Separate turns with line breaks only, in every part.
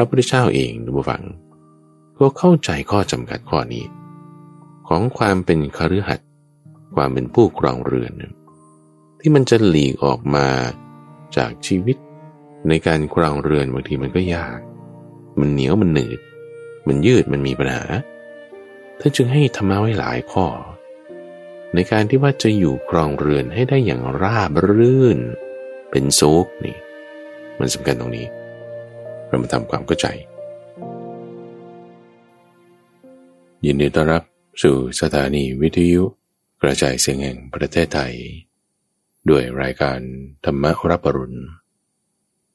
ระพุทธเจ้าเองดูฟัง ก็เข้าใจข้อจำกัดข้อนี้ ของความเป็นคฤหัสถ์ความเป็นผู้ครองเรือน ที่มันจะหลีกออกมาจากชีวิตในการครองเรือนบางทีมันก็ยาก มันเหนียวมันหนืด มันยืดมันมีปัญหาท่านจึงให้ธรรมะไว้หลายข้อ ในการที่ว่าจะอยู่ครองเรือนให้ได้อย่างราบรื่น เป็นซุกนี่ มันสำคัญตรงนี้ เรามาทำความเข้าใจ ยินดีต้อนรับสู่สถานีวิทยุกระจายเสียงแห่งประเทศไทย ด้วยรายการธรรมรับปรุณ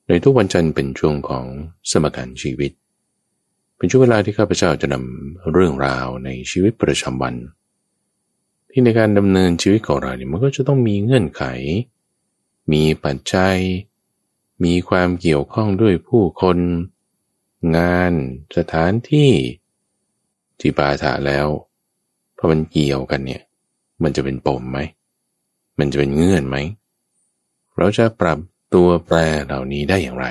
ในทุกวันจันทร์เป็นช่วงของสมการชีวิต เป็นช่วงเวลาที่ข้าพเจ้าจะนำเรื่องราวในชีวิตประจำวัน ที่ในการดำเนินชีวิตของเราเนี่ยมันก็จะต้องมีเงื่อนไข มีปัจจัย มีความเกี่ยวข้องด้วยผู้คน งาน สถานที่ที่ปาถะแล้วพอมันเกี่ยวกันเนี่ย มันจะเป็นปมไหม มันจะเป็นเงื่อนไหม เราจะปรับตัวแปรเหล่านี้ได้อย่างไร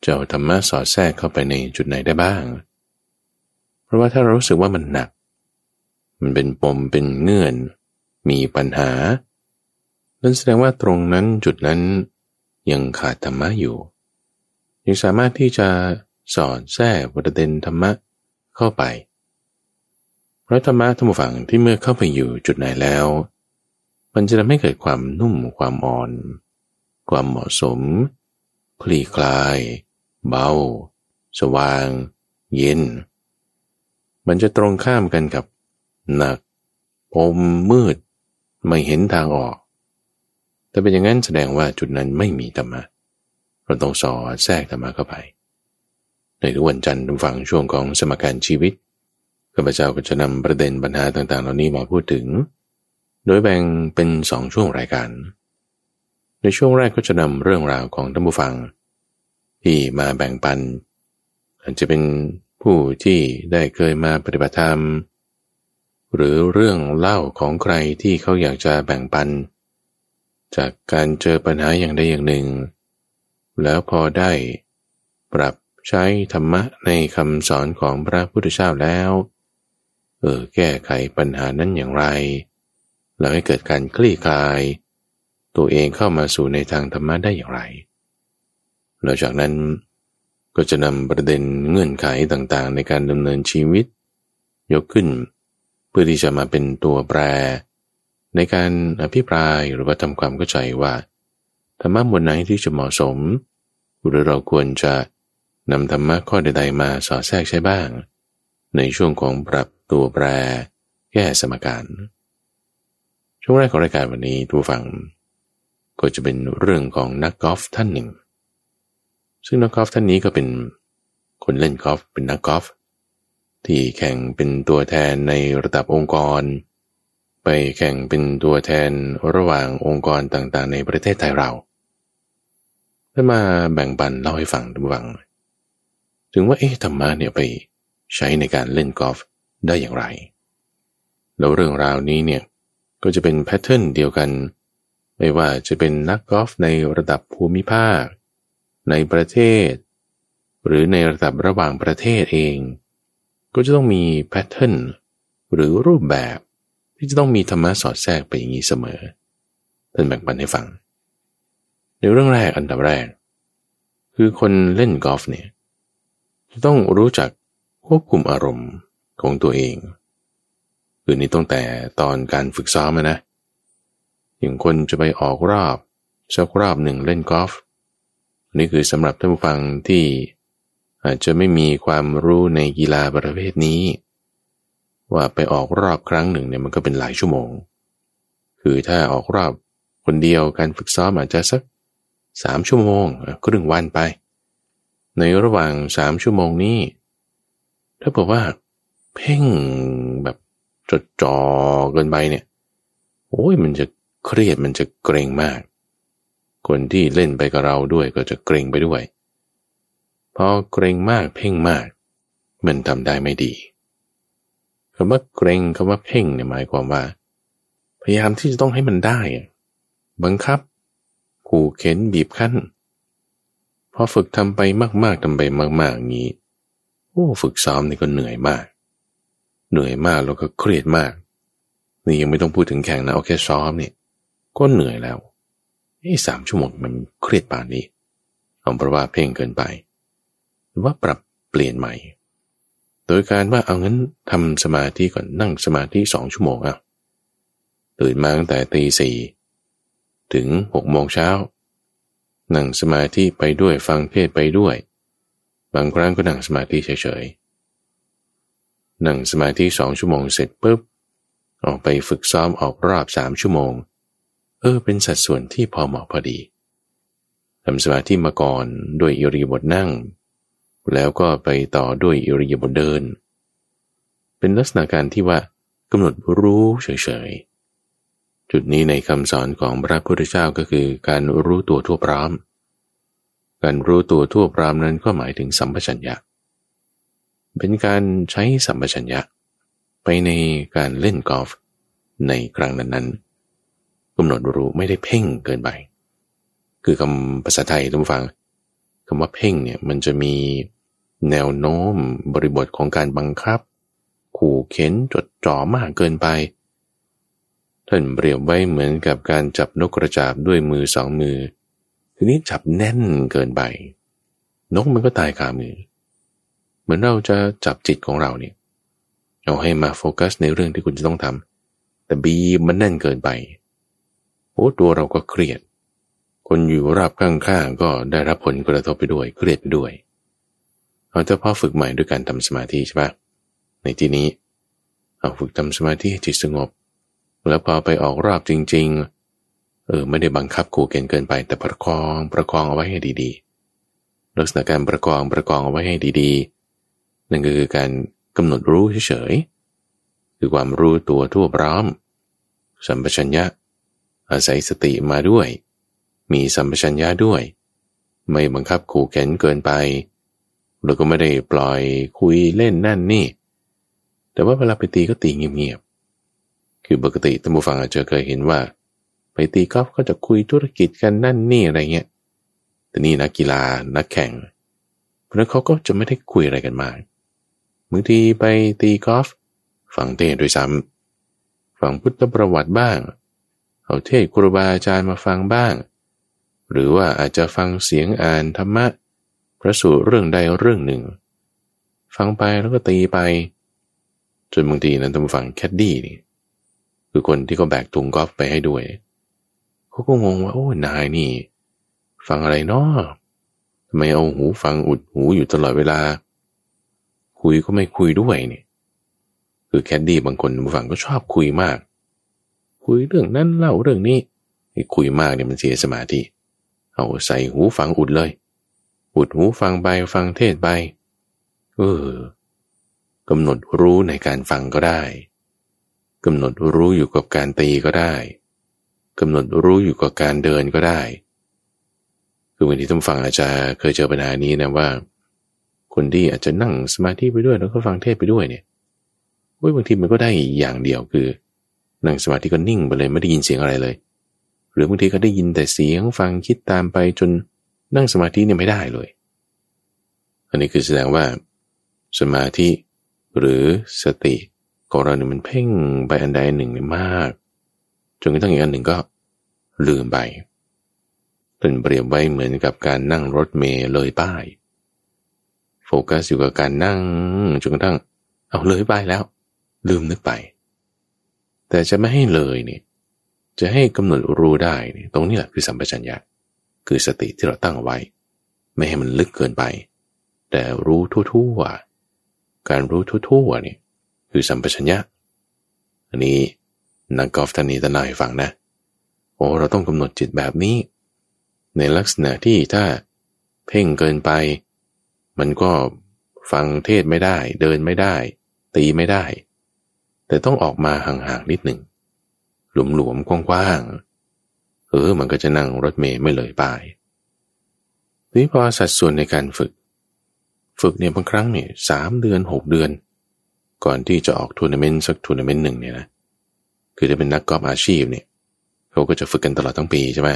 เจ้าธรรมะสอดแทรกเข้าไปในจุดไหนได้บ้าง เพราะว่าถ้าเรารู้สึกว่ามันหนัก มันเป็นปมเป็นเงื่อน มีปัญหานั่นแสดงว่าตรงนั้นจุดนั้น ยังขาดธรรมะอยู่ ยังสามารถที่จะสอนแทรกประเด็นธรรมะเข้าไป เพราะธรรมะธรรมฝังที่เมื่อเข้าไปอยู่จุดไหนแล้ว มันจะทำให้เกิดความนุ่มความอ่อน ความเหมาะสม คลี่คลาย เบา สว่าง เย็น มันจะตรงข้ามกันกับหนักอมมืด ไม่เห็นทางออก แต่เป็นอย่างนั้นแสดงว่าจุดนั้นไม่มีธรรมะ เราต้องสอดแทรกธรรมะเข้าไป ในทุกวันจันทร์ฟังช่วงของสมการชีวิตข้าพเจ้าก็จะนำประเด็นปัญหาต่างๆ เหล่านี้มาพูดถึง โดยแบ่งเป็นสองช่วงรายการ ในช่วงแรกก็จะนำเรื่องราวของท่านผู้ฟัง ที่มาแบ่งปันอาจจะเป็นผู้ที่ได้เคยมาปฏิบัติธรรม หรือเรื่องเล่าของใครที่เขาอยากจะแบ่งปัน จากการเจอปัญหาอย่างใดอย่างหนึ่ง แล้วพอได้ปรับใช้ธรรมะในคำสอนของพระพุทธเจ้าแล้ว เออแก้ไขปัญหานั้นอย่างไร แล้วให้เกิดการคลี่คลาย ตัวเองเข้ามาสู่ในทางธรรมะได้อย่างไรหลังจากนั้นก็จะนำประเด็นเงื่อนไขต่างๆ ในการดำเนินชีวิต ยกขึ้น เพื่อที่จะมาเป็นตัวแปร ในการอภิปรายหรือว่าทำความเข้าใจว่าธรรมะบทไหนที่จะเหมาะสม หรือเราควรจะนำธรรมะข้อใดๆมาสอดแทรกใช้บ้าง ในช่วงของปรับตัวแปรแก้สมการ ช่วงแรกของรายการวันนี้ทุกฟัง ก็จะเป็นเรื่องของนักกอล์ฟท่านหนึ่ง ซึ่งนักกอล์ฟท่านนี้ก็เป็นคนเล่นกอล์ฟเป็นนักกอล์ฟที่แข่งเป็นตัวแทนในระดับองค์กร ไปแข่งเป็นตัวแทนระหว่างองค์กรต่างๆ ในประเทศไทยเราได้มาแบ่งปันเล่าให้ฟังทุกฟัง ถึงว่าเอ๊ะธรรมะเนี่ยไปใช้ในการเล่นกอล์ฟได้อย่างไร แล้วเรื่องราวนี้เนี่ยก็จะเป็นแพทเทิร์นเดียวกัน ไม่ว่าจะเป็นนักกอล์ฟในระดับภูมิภาค ในประเทศ หรือในระดับระหว่างประเทศเอง ก็จะต้องมีแพทเทิร์นหรือรูปแบบ ที่จะต้องมีธรรมะสอดแทรกไปอย่างนี้เสมอท่านแบ่งปันให้ฟัง ในเรื่องแรกอันดับแรก คือคนเล่นกอล์ฟเนี่ยจะต้องรู้จักควบคุมอารมณ์ของตัวเองคือนี่ตั้งแต่ตอนการฝึกซ้อมนะอย่างคนจะไปออกรอบสักรอบหนึ่งเล่นกอล์ฟนี่คือสำหรับท่านผู้ฟังที่อาจจะไม่มีความรู้ในกีฬาประเภทนี้ ว่าไปออกรอบครั้งหนึ่งเนี่ยมันก็เป็นหลายชั่วโมง คือถ้าออกรอบคนเดียวการฝึกซ้อมอาจจะสักสามชั่วโมงครึ่งวันไป ในระหว่างสามชั่วโมงนี้ ถ้าบอกว่า เพ่งแบบจดจ่อเกินไปเนี่ยโอ้ยมันจะเครียดมันจะเกรงมาก คนที่เล่นไปกับเราด้วยก็จะเกรงไปด้วย พอเกรงมากเพ่งมาก มันทำได้ไม่ดี คำว่าเกรงคำว่าเพ่งเนี่ยหมายความว่า พยายามที่จะต้องให้มันได้บังคับขู่เข็นบีบคั้นพอฝึกทำไปมากๆทำไปมากๆอย่างนี้โอ้ฝึกซ้อมนี่ก็เหนื่อยมาก เหนื่อยมากแล้วก็เครียดมาก นี่ยังไม่ต้องพูดถึงแข่งนะเอาแค่ซ้อมเนี่ยก็เหนื่อยแล้วไอ้สามชั่วโมงมันเครียดป่านนี้เอาเพราะว่าเพ่งเกินไป หรือว่าปรับเปลี่ยนใหม่ โดยการว่าเอางั้นทำสมาธิก่อนนั่งสมาธิสองชั่วโมงอะตื่นมาตั้งแต่ตีสี่ถึงหกโมงเช้า นั่งสมาธิไปด้วยฟังเทศไปด้วย บางครั้งก็นั่งสมาธิเฉยๆ นั่งสมาธิสองชั่วโมงเสร็จปุ๊บ ออกไปฝึกซ้อมออกรอบสามชั่วโมง เออเป็นสัดส่วนที่พอเหมาะพอดีทำสมาธิมาก่อนด้วยอิริบถนั่ง แล้วก็ไปต่อด้วยอิริยาบถเดิน เป็นลักษณะการที่ว่ากำหนดรู้เฉยๆ จุดนี้ในคำสอนของพระพุทธเจ้าก็คือการรู้ตัวทั่วพร้อม การรู้ตัวทั่วพร้อมนั้นก็หมายถึงสัมปชัญญะ เป็นการใช้สัมปชัญญะ ไปในการเล่นกอล์ฟในครั้งนั้นๆกำหนดรู้ไม่ได้เพ่งเกินไป คือคำภาษาไทยท่านฟัง คำว่าเพ่งเนี่ยมันจะมีแนวโน้มบริบทของการบังคับ ขู่เข็นจดจ่อมากเกินไป ท่านเปรียบไว้เหมือนกับการจับนกกระจาบด้วยมือสองมือ ทีนี้จับแน่นเกินไป นกมันก็ตายคามือ เหมือนเราจะจับจิตของเราเนี่ยเอาให้มาโฟกัสในเรื่องที่คุณจะต้องทำแต่บีมันแน่นเกินไปโอ้ตัวเราก็เครียด คนอยู่ราบข้างๆก็ได้รับผลกระทบไปด้วยเครียดไปด้วยเอาแต่พอฝึกใหม่ด้วยการทำสมาธิใช่ปะในที่นี้เอาฝึกทำสมาธิให้จิตสงบ แล้วพอไปออกรอบจริง ๆ เออไม่ได้บังคับขู่เกณฑ์เกินไปแต่ประคองประคองเอาไว้ให้ดีๆ ลักษณะการประคองประคองเอาไว้ให้ดีๆ นั่นก็คือการกำหนดรู้เฉยๆคือความรู้ตัวทั่วพร้อมสัมปชัญญะอาศัยสติมาด้วย มีสัมปชัญญะด้วย ไม่บังคับขู่เข็นเกินไปแล้วก็ไม่ได้ปล่อยคุยเล่นนั่นนี่ แต่ว่าเวลาไปตีก็ตีเงียบๆ คือปกติท่านผู้ฟังอาจจะเคยเห็นว่า ไปตีกอล์ฟก็จะคุยธุรกิจกันนั่นนี่อะไรเงี้ย แต่นี่นักกีฬานักแข่ง เพราะนั้นเขาก็จะไม่ได้คุยอะไรกันมากบางทีไปตีกอล์ฟฟังเทศน์ด้วยซ้ำฟังพุทธประวัติบ้าง เอาเทศน์ครูบาอาจารย์มาฟังบ้าง หรือว่าอาจจะฟังเสียงอ่านธรรมะพระสูตรเรื่องใดเรื่องหนึ่ง ฟังไปแล้วก็ตีไป จนบางทีนั้นต้องฟังแคดดี้นี่คือคนที่เขาแบกถุงกอล์ฟไปให้ด้วยเขาก็งงว่า โอ้นายนี่ ฟังอะไรเนาะทำไมเอาหูฟังอุดหูอยู่ตลอดเวลา คุยก็ไม่คุยด้วยเนี่ย คือแคดดี้บางคนบางฝั่งก็ชอบคุยมาก คุยเรื่องนั้นเล่าเรื่องนี้คุยมากเนี่ยมันเสียสมาธิ เอาใส่หูฟังอุดเลย อุดหูฟังไปฟังเทศไป เออกำหนดรู้ในการฟังก็ได้กำหนดรู้อยู่กับการตีก็ได้กำหนดรู้อยู่กับการเดินก็ได้ คือบางทีท่านฟังอาจจะเคยเจอปัญหานี้นะว่า คนที่อาจจะนั่งสมาธิไปด้วยแล้วก็ฟังเทศไปด้วยเนี่ยว้ยบางทีมันก็ได้อย่างเดียวคือ นั่งสมาธิก็นิ่งไปเลยไม่ได้ยินเสียงอะไรเลย หรือบางทีก็ได้ยินแต่เสียงฟังคิดตามไปจนนั่งสมาธิเนี่ยไม่ได้เลย อันนี้คือแสดงว่า สมาธิหรือสติของเราเนี่ยมันเพ่งไปอันใดหนึ่งเนี่ยมาก จนกระทั่งอีกอันหนึ่งก็ลืมไปเป็นเปรียบไว้เหมือนกับการนั่งรถเมล์เลยป้าย โฟกัสอยู่กับการนั่งจนกระทั่งเอาเลยป้ายแล้ว ลืมนึกไป แต่จะไม่ให้เลยเนี่ย จะให้กำหนดรู้ได้เนี่ยตรงนี้แหละคือสัมปชัญญะ คือสติที่เราตั้งไว้ ไม่ให้มันลึกเกินไป แต่รู้ทั่วๆการรู้ทั่วๆเนี่ยคือสัมปชัญญะ อันนี้นักกอล์ฟท่านนี้ท่านเล่าให้ฟังนะ โอ้เราต้องกำหนดจิตแบบนี้ ในลักษณะที่ถ้าเพ่งเกินไป มันก็ฟังเทศไม่ได้ เดินไม่ได้ ตีไม่ได้ แต่ต้องออกมาห่างๆนิดหนึ่ง หลวมๆกว้างๆ เออ มันก็จะนั่งรถเมล์ไม่เลยป้ายนี่พอสัดส่วนในการฝึก ฝึกเนี่ยบางครั้งเนี่ยสามเดือนหกเดือน ก่อนที่จะออกทัวร์นาเมนต์สักทัวร์นาเมนต์หนึ่งเนี่ยนะ คือจะเป็นนักกอล์ฟอาชีพเนี่ยเขาก็จะฝึกกันตลอดทั้งปีใช่ไหม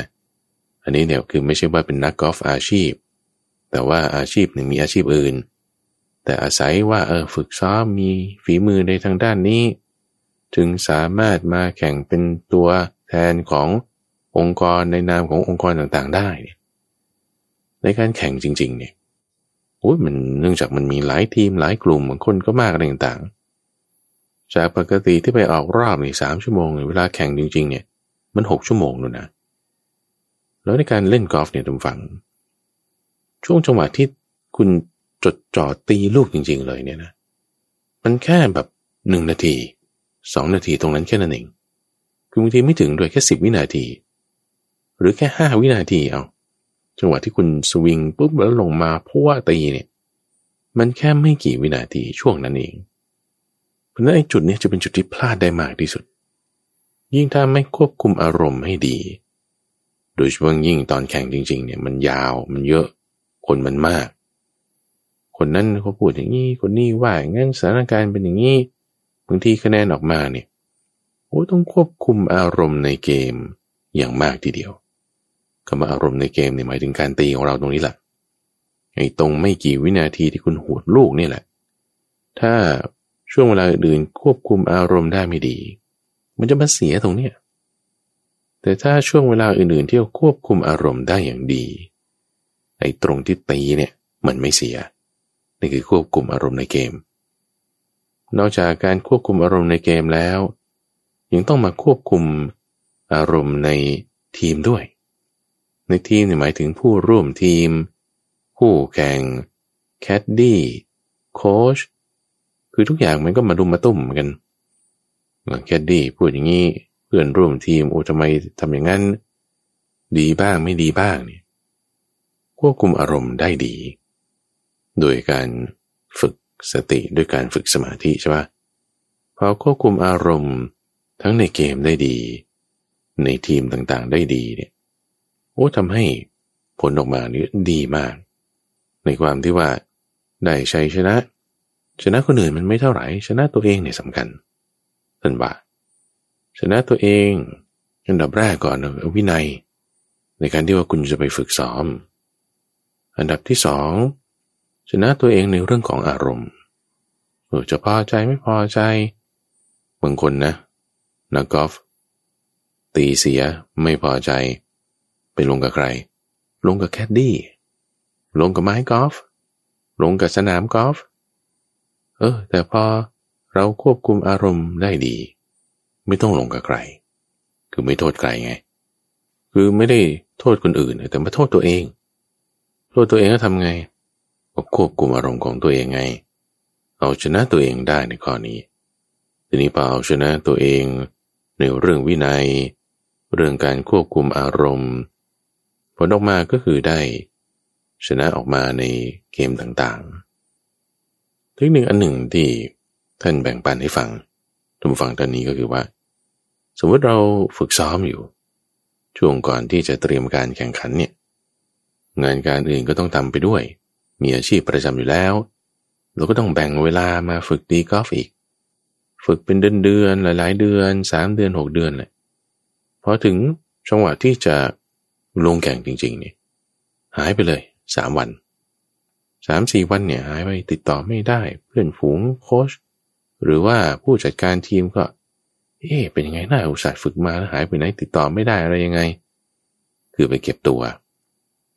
อันนี้เนี่ยคือไม่ใช่ว่าเป็นนักกอล์ฟอาชีพ แต่ว่าอาชีพหนึ่งมีอาชีพอื่น แต่อาศัยว่าเออฝึกซ้อมมีฝีมือในทางด้านนี้ จึงสามารถมาแข่งเป็นตัวแทนขององค์กรในนามขององค์กรต่างๆ ได้เนี่ยในการแข่งจริง ๆ เนี่ยโอ้ยมันเนื่องจากมันมีหลายทีมหลายกลุ่มคนก็มากอะไรต่างๆ จากปกติที่ไปออกรอบนี่สามชั่วโมงเวลาแข่งจริง ๆ เนี่ย มันหกชั่วโมงเลยนะแล้วในการเล่นกอล์ฟเนี่ยทุกฝัง ช่วงจังหวะที่คุณจดจ่อตีลูกจริง ๆ เลยเนี่ยนะ มันแค่แบบหนึ่งนาที สองนาทีตรงนั้นแค่นั้นเอง คือบางทีไม่ถึงด้วยแค่สิบวินาที หรือแค่ห้าวินาทีเอา จังหวะที่คุณสวิงปุ๊บแล้วลงมาพว่าตีเนี่ย มันแค่ไม่กี่วินาทีช่วงนั้นเอง เพราะนั้นไอ้จุดนี้จะเป็นจุดที่พลาดได้มากที่สุด ยิ่งถ้าไม่ควบคุมอารมณ์ให้ดี โดยเฉพาะยิ่งตอนแข่งจริง ๆ เนี่ยมันยาวมันเยอะ คนมันมาก คนนั้นเขาพูดอย่างนี้ คนนี้ว่าอย่างนั้นสถานการณ์เป็นอย่างนี้ บางทีคะแนนออกมาเนี่ยโอ้ต้องควบคุมอารมณ์ในเกมอย่างมากทีเดียวคำว่าอารมณ์ในเกมเนี่ยหมายถึงการตีของเราตรงนี้แหละไอ้ตรงไม่กี่วินาทีที่คุณหวดลูกนี่แหละ ถ้าช่วงเวลาอื่นควบคุมอารมณ์ได้ไม่ดี มันจะมาเสียตรงเนี้ยแต่ถ้าช่วงเวลาอื่นๆที่ควบคุมอารมณ์ได้อย่างดีไอ้ตรงที่ตีเนี่ยมันไม่เสียนี่คือควบคุมอารมณ์ในเกม นอกจากการควบคุมอารมณ์ในเกมแล้ว ยังต้องมาควบคุมอารมณ์ในทีมด้วย ในทีมหมายถึงผู้ร่วมทีม ผู้แข่งแคดดี้โค้ชคือทุกอย่างมันก็มาดุมมาตุ้มกันแคดดี้พูดอย่างนี้เพื่อนร่วมทีมโอ้ทำไมทำอย่างนั้น ดีบ้างไม่ดีบ้างเนี่ยควบคุมอารมณ์ได้ดี โดยการ สติด้วยการฝึกสมาธิใช่ปะพอควบคุมอารมณ์ทั้งในเกมได้ดี ในทีมต่างๆได้ดีเนี่ยโอ้ทำให้ผลออกมานี่ดีมาก ในความที่ว่าได้ชัยชนะ ชนะคนอื่นมันไม่เท่าไหร่ ชนะตัวเองเนี่ยสำคัญท่านว่าชนะตัวเองอันดับแรกก่อนวินัย ในการที่ว่าคุณจะไปฝึกซ้อม อันดับที่สอง ชนะตัวเองในเรื่องของอารมณ์เออจะพอใจไม่พอใจบางคนนะนักกอล์ฟตีเสียไม่พอใจ ไปลงกับใคร ลงกับแคดดี้ลงกับไม้กอล์ฟลงกับสนามกอล์ฟเออ แต่พอเราควบคุมอารมณ์ได้ดี ไม่ต้องลงกับใคร คือไม่โทษใครไง คือไม่ได้โทษคนอื่นแต่มาโทษตัวเอง โทษตัวเองก็ทำไง ควบคุมอารมณ์ของตัวเองไง เอาชนะตัวเองได้ในข้อนี้ ทีนี้พอเอาชนะตัวเองในเรื่องวินัย เรื่องการควบคุมอารมณ์ผลออกมาก็คือได้ ชนะออกมาในเกมต่างๆ เทคนิคอันหนึ่งที่ท่านแบ่งปันให้ฟังทุกฝั่งตอนนี้ก็คือว่า สมมติเราฝึกซ้อมอยู่ ช่วงก่อนที่จะเตรียมการแข่งขันเนี่ย งานการอื่นก็ต้องทำไปด้วย มีอาชีพประจำอยู่แล้ว เราก็ต้องแบ่งเวลามาฝึกตีกอล์ฟอีก ฝึกเป็นเดือนเดือนหลาย ๆ เดือนสามเดือนหกเดือนเลยพอถึงจังหวะที่จะลงแข่งจริงๆเนี่ยหายไปเลยสามวันสามสี่วันเนี่ยหายไปติดต่อไม่ได้ เพื่อนฝูงโค้ชหรือว่าผู้จัดการทีมก็ เอ๊เป็นยังไงน่าอุตส่าห์ฝึกมาแล้วหายไปไหนติดต่อไม่ได้อะไรยังไง คือไปเก็บตัว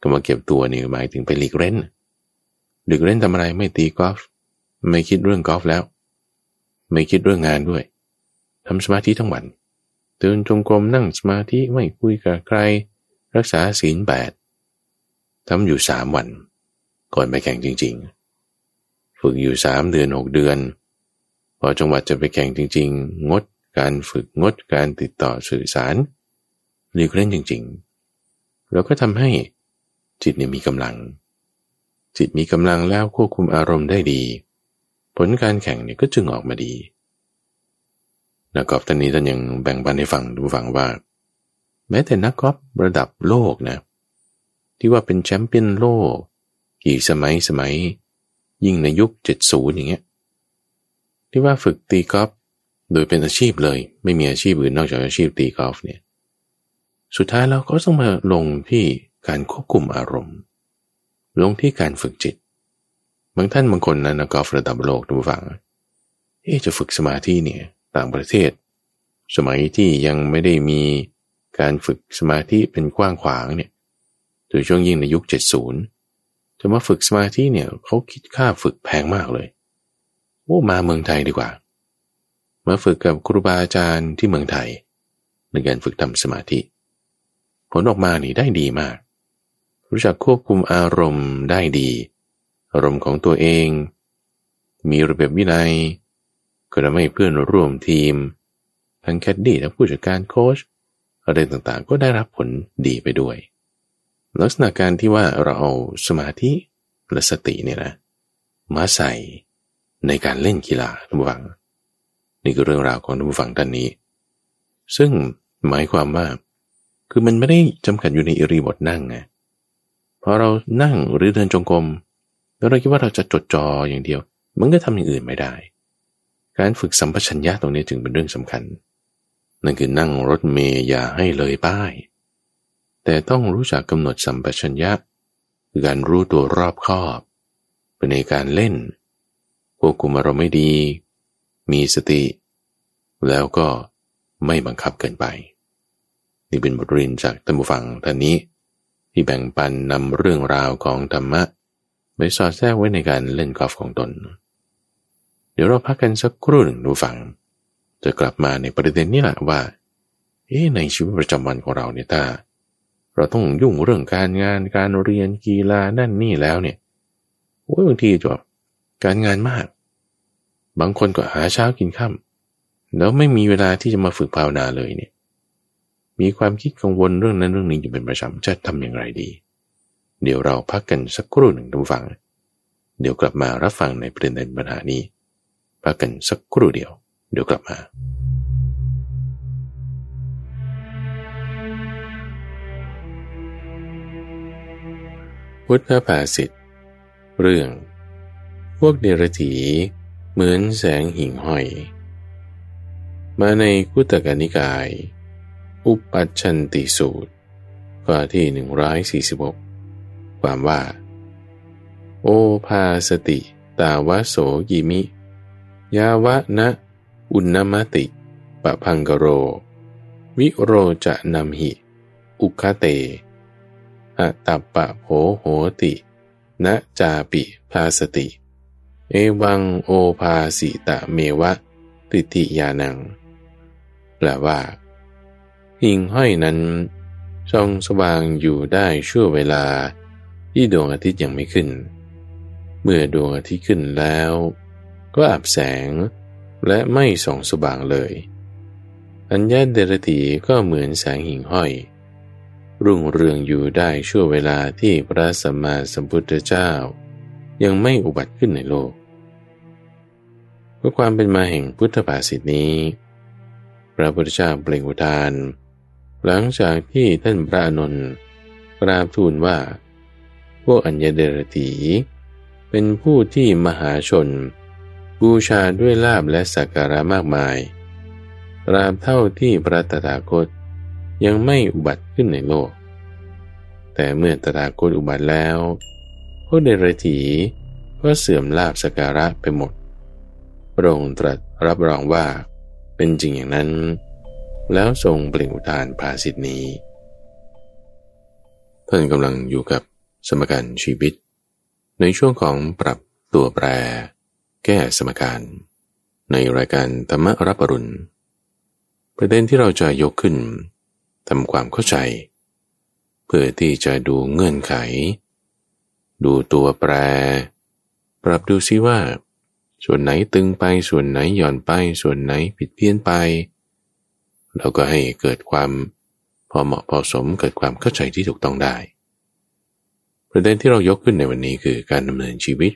ก็มาเก็บตัวนี่หมายถึงไปหลีกเล่น หลีกเล่นทำอะไรไม่ตีกอล์ฟไม่คิดเรื่องกอล์ฟแล้ว ไม่คิดเรื่องงานด้วยทำสมาธิทั้งวันเดินจงกรมนั่งสมาธิไม่คุยกับใคร รักษาศีลแปดทำอยู่สามวัน ก่อนไปแข่งจริง ๆ ฝึกอยู่สามเดือนหกเดือน พอจังหวัดจะไปแข่งจริง ๆ งดการฝึกงดการติดต่อสื่อสารเรียกเล่นจริง ๆ แล้วก็ทำให้จิตเนี่ยมีกำลัง จิตมีกำลังแล้วควบคุมอารมณ์ได้ดี ผลการแข่งเนี่ยก็จึงออกมาดีนักกอล์ฟท่านนี้ท่านยังแบ่งปันให้ฟังดูฟังว่า แม้แต่นักกอล์ฟระดับโลกนะ ที่ว่าเป็นแชมป์เปี้ยนโลก กี่สมัยสมัย ยิ่งในยุค 70 อย่างเงี้ยที่ว่าฝึกตีกอล์ฟโดยเป็นอาชีพเลย ไม่มีอาชีพอื่นนอกจากอาชีพตีกอล์ฟเนี่ย สุดท้ายเราก็ต้องมาลงที่การควบคุมอารมณ์ ลงที่การฝึกจิต บางท่านบางคนนะนักกอล์ฟระดับโลกดูฟังเอ๊จะฝึกสมาธิเนี่ยต่างประเทศ สมัยที่ยังไม่ได้มีการฝึกสมาธิเป็นกว้างขวางเนี่ยโดยช่วงยิ่งในยุค 70จะมาฝึกสมาธิเนี่ยเขาคิดค่าฝึกแพงมากเลยโอ้มาเมืองไทยดีกว่า มาฝึกกับครูบาอาจารย์ที่เมืองไทย ในการฝึกทำสมาธิ ผลออกมานี่ได้ดีมาก รู้จักควบคุมอารมณ์ได้ดี อารมณ์ของตัวเอง มีระเบียบวินัย ก็ทำให้เพื่อนร่วมทีม ทั้งแคดดี้และผู้จัดการโค้ชอะไรต่างๆ ก็ได้รับผลดีไปด้วย ลักษณะการที่ว่าเราเอาสมาธิและสติเนี่ยนะมาใส่ในการเล่นกีฬาท่านผู้ฟัง นี่คือเรื่องราวของท่านผู้ฟังท่านนี้ ซึ่งหมายความว่า คือมันไม่ได้จำกัดอยู่ในอิริบทนั่งไง พอเรานั่งหรือเดินจงกรมแล้วเราคิดว่าเราจะจดจ่ออย่างเดียว มันก็ทำอย่างอื่นไม่ได้ การฝึกสัมปชัญญะตรงนี้จึงเป็นเรื่องสำคัญ นั่นคือนั่งรถเมย์อย่าให้เลยป้าย แต่ต้องรู้จักกำหนดสัมปชัญญะคือการรู้ตัวรอบคอบเป็นในการเล่นควบคุมอารมณ์ไม่ดี มีสติ แล้วก็ไม่บังคับเกินไป นี่เป็นบทเรียนจากท่านผู้ฟังท่านนี้ ที่แบ่งปันนำเรื่องราวของธรรมะไปสอดแทรกไว้ในการเล่นกอล์ฟของตน เดี๋ยวเราพักกันสักครู่หนึ่งดูฟัง จะกลับมาในประเด็นนี้แหละว่าเอ๊ในชีวิตประจำวันของเราเนี่ยถ้าเราต้องยุ่งเรื่องการงานการเรียนกีฬานั่นนี่แล้วเนี่ยโอ้ยบางทีจะการงานมาก บางคนก็หาเช้ากินค่ำแล้วไม่มีเวลาที่จะมาฝึกภาวนาเลยเนี่ย มีความคิดกังวลเรื่องนั้นเรื่องนี้อยู่เป็นประจำจะทำอย่างไรดี เดี๋ยวเราพักกันสักครู่หนึ่งทุกฟัง เดี๋ยวกลับมารับฟังในประเด็นปัญหานี้พักกันสักครู่เดียว เดี๋ยวกลับมาพุทธภาษิตเรื่อง พวกเดรถีเหมือนแสงหิ่งห้อย มาในกุตกนิกาย อุปัชันติสูตรข้อที่146ความว่า โอภาสติ ตาวโสกิมิ ยาวะนะ อุณมติปะพังกโร วิโรจะนำหิ อุคเตอะตัปปะโหโหตินะจาปิภาสติ เอวังโอภาสิตะเมวะติติยานัง แปลว่า หิ่งห้อยนั้นช่องสว่างอยู่ได้ชั่วเวลาที่ดวงอาทิตย์ยังไม่ขึ้น เมื่อดวงอาทิตย์ขึ้นแล้ว ก็อับแสงและไม่ส่องสว่างเลย อัญญาเดรตีก็เหมือนแสงหิ่งห้อย รุ่งเรืองอยู่ได้ชั่วเวลาที่พระสัมมาสัมพุทธเจ้า ยังไม่อุบัติขึ้นในโลกเพื่อความเป็นมาแห่งพุทธภาษิตนี้ พระพุทธเจ้าเปล่งอุทาน หลังจากที่ท่านพระนนท์กราบทูลว่า พวกอัญญเดรตีเป็นผู้ที่มหาชน บูชาด้วยลาบและสักการะมากมายตราบเท่าที่พระตถาคตยังไม่อุบัติขึ้นในโลก แต่เมื่อตถาคตอุบัติแล้วพวกเดรถีก็เสื่อมลาบสักการะไปหมดพระองค์ตรัสรับรองว่าเป็นจริงอย่างนั้น แล้วทรงเปล่งอุทานภาสิทนี้ ท่านกำลังอยู่กับสมการชีวิต ในช่วงของปรับตัวแปร แก้สมการ ในรายการธรรมรับปรุณ ประเด็นที่เราจะยกขึ้นทำความเข้าใจ เพื่อที่จะดูเงื่อนไข ดูตัวแปร ปรับดูซิว่า ส่วนไหนตึงไปส่วนไหนหย่อนไป ส่วนไหนผิดเพี้ยนไป เราก็ให้เกิดความพอเหมาะพอสมเกิดความเข้าใจที่ถูกต้องได้ ประเด็นที่เรายกขึ้นในวันนี้คือการดำเนินชีวิต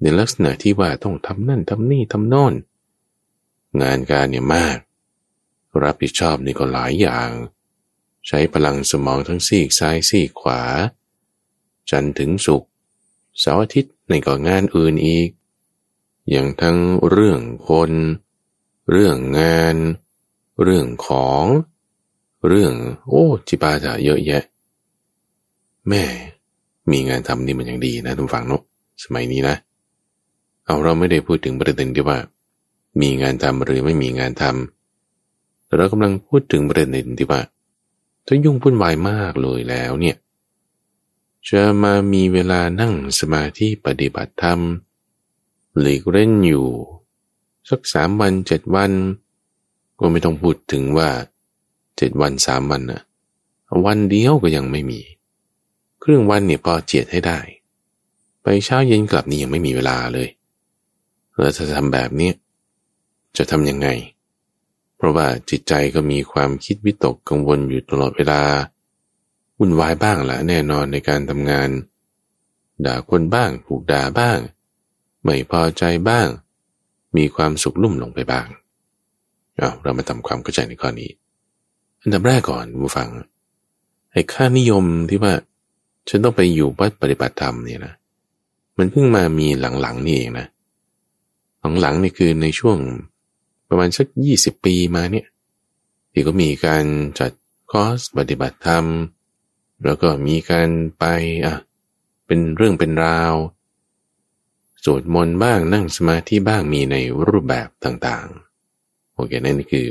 ในลักษณะที่ว่าต้องทำนั่นทำนี่ทำโน่น งานการเนี่ยมาก รับผิดชอบนี่ก็หลายอย่าง ใช้พลังสมองทั้งซีกซ้ายซีกขวา จันถึงสุขเสาร์อาทิตย์ในก็งานอื่นอีก อย่างทั้งเรื่องคน เรื่องงาน เรื่องของ เรื่อง โอ้ จิปาถะเยอะแยะ แม่ มีงานทำนี่มันยังดีนะทุกฝั่งนาะสมัยนี้นะ เอาเราไม่ได้พูดถึงประเด็นที่ว่า มีงานทำหรือไม่มีงานทำแต่เรากำลังพูดถึงประเด็นที่ว่าถ้ายุ่งวุ่นวายมากเลยแล้วเนี่ยจะมามีเวลานั่งสมาธิปฏิบัติธรรมหลีกเล่นอยู่ สักสามวันเจ็ดวัน ก็ไม่ต้องพูดถึงว่าเจ็ดวันสามวันนะวันเดียวก็ยังไม่มีครึ่งวันเนี่ยพอเจียดให้ได้ ไปเช้าเย็นกลับนี่ยังไม่มีเวลาเลยแล้วจะทำแบบนี้จะทำยังไง เพราะว่าจิตใจก็มีความคิดวิตกกังวลอยู่ตลอดเวลาวุ่นวายบ้างแหละแน่นอนในการทำงาน ด่าคนบ้างถูกด่าบ้าง ไม่พอใจบ้าง มีความสุขลุ่มหลงไปบ้าง เรามาทำความเข้าใจในข้อนี้ อันดับแรกก่อนผู้ฟังไอ้ค่านิยมที่ว่า ฉันต้องไปอยู่วัดปฏิบัติธรรมเนี่ยนะมันเพิ่งมามีหลังๆนี่เองนะหลังๆนี่คือในช่วงประมาณสักยี่สิบปีมาเนี่ยที่ก็มีการจัดคอร์สปฏิบัติธรรม แล้วก็มีการไปอะเป็นเรื่องเป็นราวสวดมนต์บ้างนั่งสมาธิบ้างมีในรูปแบบต่างๆ โอเคนั่นคือ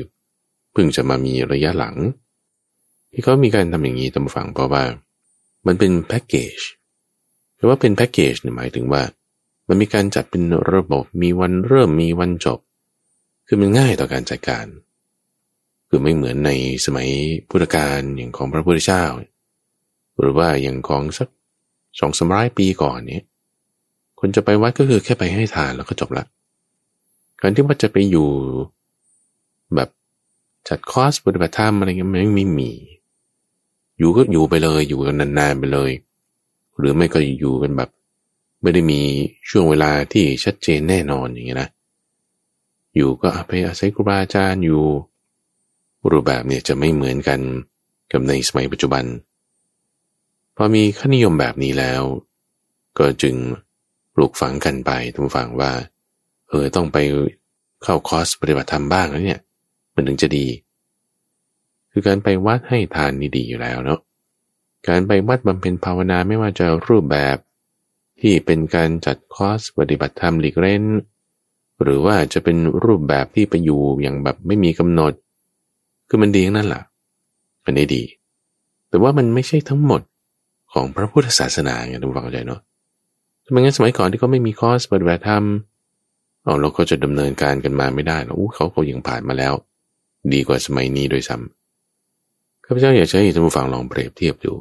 เพิ่งจะมามีระยะหลัง ที่เขามีการทำอย่างนี้ตามฝังเพราะว่า มันเป็นแพ็กเกจคำว่าเป็นแพ็กเกจหมายถึงว่า มันมีการจัดเป็นระบบมีวันเริ่มมีวันจบ คือมันง่ายต่อการจัดการ คือไม่เหมือนในสมัยพุทธกาลอย่างของพระพุทธเจ้า หรือว่าอย่างของสักสองสมร้อยปีก่อนเนี้ยคนจะไปวัดก็คือแค่ไปให้ทานแล้วก็จบละการที่ว่าจะไปอยู่ แบบจัดคอร์สปฏิบัติธรรมอะไรเงี้ยมันไม่มี อยู่ก็อยู่ไปเลยอยู่กันนานๆไปเลย หรือไม่ก็อยู่กันแบบ ไม่ได้มีช่วงเวลาที่ชัดเจนแน่นอนอย่างเงี้ยนะ อยู่ก็ไปอาศัยครูบาอาจารย์อยู่ รูปแบบเนี่ยจะไม่เหมือนกันกับในสมัยปัจจุบัน พอมีค่านิยมแบบนี้แล้ว ก็จึงปลูกฝังกันไปทุกฝังว่า เออต้องไปเข้าคอร์สปฏิบัติธรรมบ้างแล้วเนี่ย มันถึงจะดี คือการไปวัดให้ทานนี่ดีอยู่แล้วเนาะการไปวัดบำเพ็ญภาวนาไม่ว่าจะรูปแบบที่เป็นการจัดคอร์สปฏิบัติธรรมหลีกเล่น หรือว่าจะเป็นรูปแบบที่ไปอยู่อย่างแบบไม่มีกำหนด คือมันดีนั่นแหละมันได้ดี แต่ว่ามันไม่ใช่ทั้งหมดของพระพุทธศาสนาไงทุกฝังใจเนาะทำไมงั้นสมัยก่อนที่เขาไม่มีคอร์สปฏิบัติธรรมเอเราก็จะดำเนินการกันมาไม่ได้แล้วเขาเขายังผ่านมาแล้ว ดีกว่าสมัยนี้โดยซ้ำข้าพเจ้าอยากให้ท่านผู้ฟังลองเปรียบเทียบดู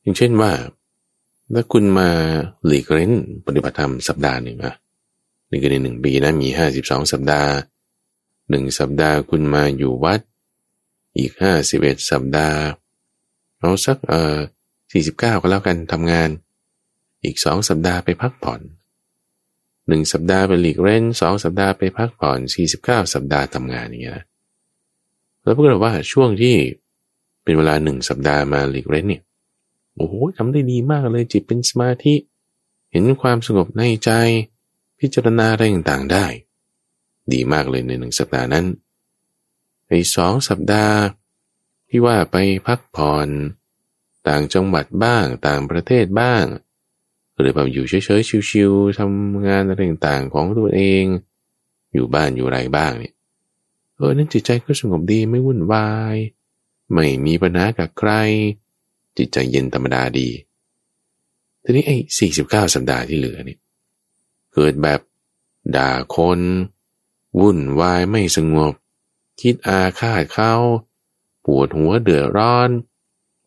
อย่างเช่นว่า ถ้าคุณมาหลีกเล่นปฏิบัติธรรมสัปดาห์หนึ่งอะนี่ก็ในหนึ่งปีนะมีห้าสิบสองสัปดาห์หนึ่งสัปดาห์คุณมาอยู่วัด อีกห้าสิบเอ็ดสัปดาห์เอาสักเอ่อสี่สิบเก้าก็แล้วกันทำงาน อีกสองสัปดาห์ไปพักผ่อนหนึ่งสัปดาห์ไปหลีกเล่นสองสัปดาห์ไปพักผ่อนสี่สิบเก้าสัปดาห์ทำงานอย่างเงี้ย แล้วปรากฏว่าช่วงที่เป็นเวลาหนึ่งสัปดาห์มาหลีกเล่นเนี่ยโอ้โหทำได้ดีมากเลยจิตเป็นสมาธิ เห็นความสงบในใจ พิจารณาอะไรต่างๆได้ ดีมากเลยในหนึ่งสัปดาห์นั้นในสองสัปดาห์ที่ว่าไปพักผ่อนต่างจังหวัดบ้างต่างประเทศบ้าง หรือแบบอยู่เฉยๆชิวๆทำงานอะไรต่างๆของตัวเอง อยู่บ้านอยู่ไรบ้างเนี่ย เออ นั่นจิตใจก็สงบดีไม่วุ่นวาย ไม่มีปัญหากับใคร จิตใจเย็นธรรมดาดี ทีนี้ไอ้สี่สิบเก้าสัปดาห์ที่เหลือนี่เกิดแบบด่าคน วุ่นวายไม่สงบ คิดอาฆาตเขาปวดหัวเดือดร้อน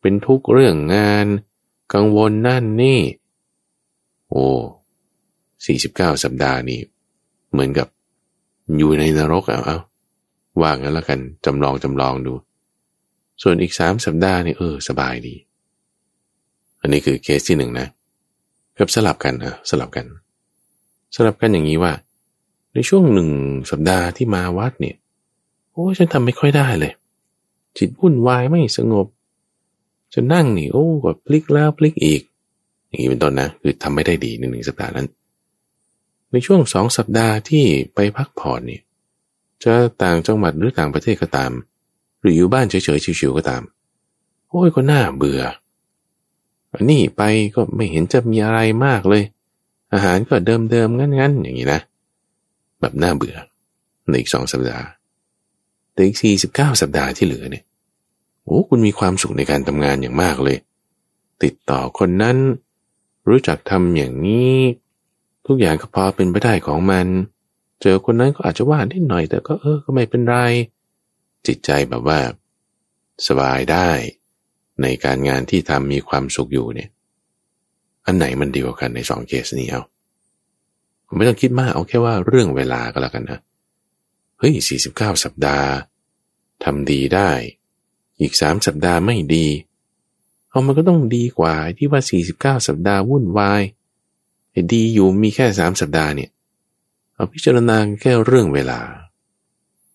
เป็นทุกข์เรื่องงาน กังวลนั่นนี่ โอ้สี่สิบเก้าสัปดาห์นี้ เหมือนกับอยู่ในนรกเอาเอา ว่างั้นแล้วกันจำลองจำลองดู ส่วนอีกสามสัปดาห์นี่เออ สบายดี อันนี้คือเคสที่หนึ่งนะกับสลับกันนะสลับกัน สลับกันอย่างนี้ว่า ในช่วงหนึ่งสัปดาห์ที่มาวัดเนี่ยโอ้ฉันทำไม่ค่อยได้เลย จิตวุ่นวายไม่สงบจะนั่งนี่โอ้ก็พลิกแล้วพลิกอีก อย่างนี้เป็นต้นนะ คือทำไม่ได้ดีในหนึ่งสัปดาห์นั้น ในช่วงสองสัปดาห์ที่ไปพักผ่อนเนี่ย จะต่างจังหวัดหรือต่างประเทศก็ตาม หรืออยู่บ้านเฉยๆชิวๆก็ตาม โอ้ยก็น่าเบื่ออันนี้ไปก็ไม่เห็นจะมีอะไรมากเลย อาหารก็เดิมๆงั้นๆ อย่างนี้นะ แบบน่าเบื่อในอีกสองสัปดาห์แต่อีกสี่สิบเก้าสัปดาห์ที่เหลือเนี่ยโอ้คุณมีความสุขในการทำงานอย่างมากเลย ติดต่อคนนั้น รู้จักทำอย่างนี้ ทุกอย่างก็พอเป็นไปได้ของมัน เจอคนนั้นก็อาจจะว่านิดหน่อย แต่ก็เออก็ไม่เป็นไร จิตใจแบบว่า สบายได้ ในการงานที่ทำมีความสุขอยู่เนี่ย อันไหนมันดีกว่ากันในสองเคสนี้เอาไม่ต้องคิดมากเอาแค่ว่าเรื่องเวลาก็แล้วกันนะเฮ้ยสี่สิบเก้าสัปดาห์ทำดีได้ อีกสามสัปดาห์ไม่ดี เอามันก็ต้องดีกว่าที่ว่าสี่สิบเก้าสัปดาห์วุ่นวายดีอยู่มีแค่สามสัปดาห์เนี่ย เอาพิจารณาแค่เรื่องเวลา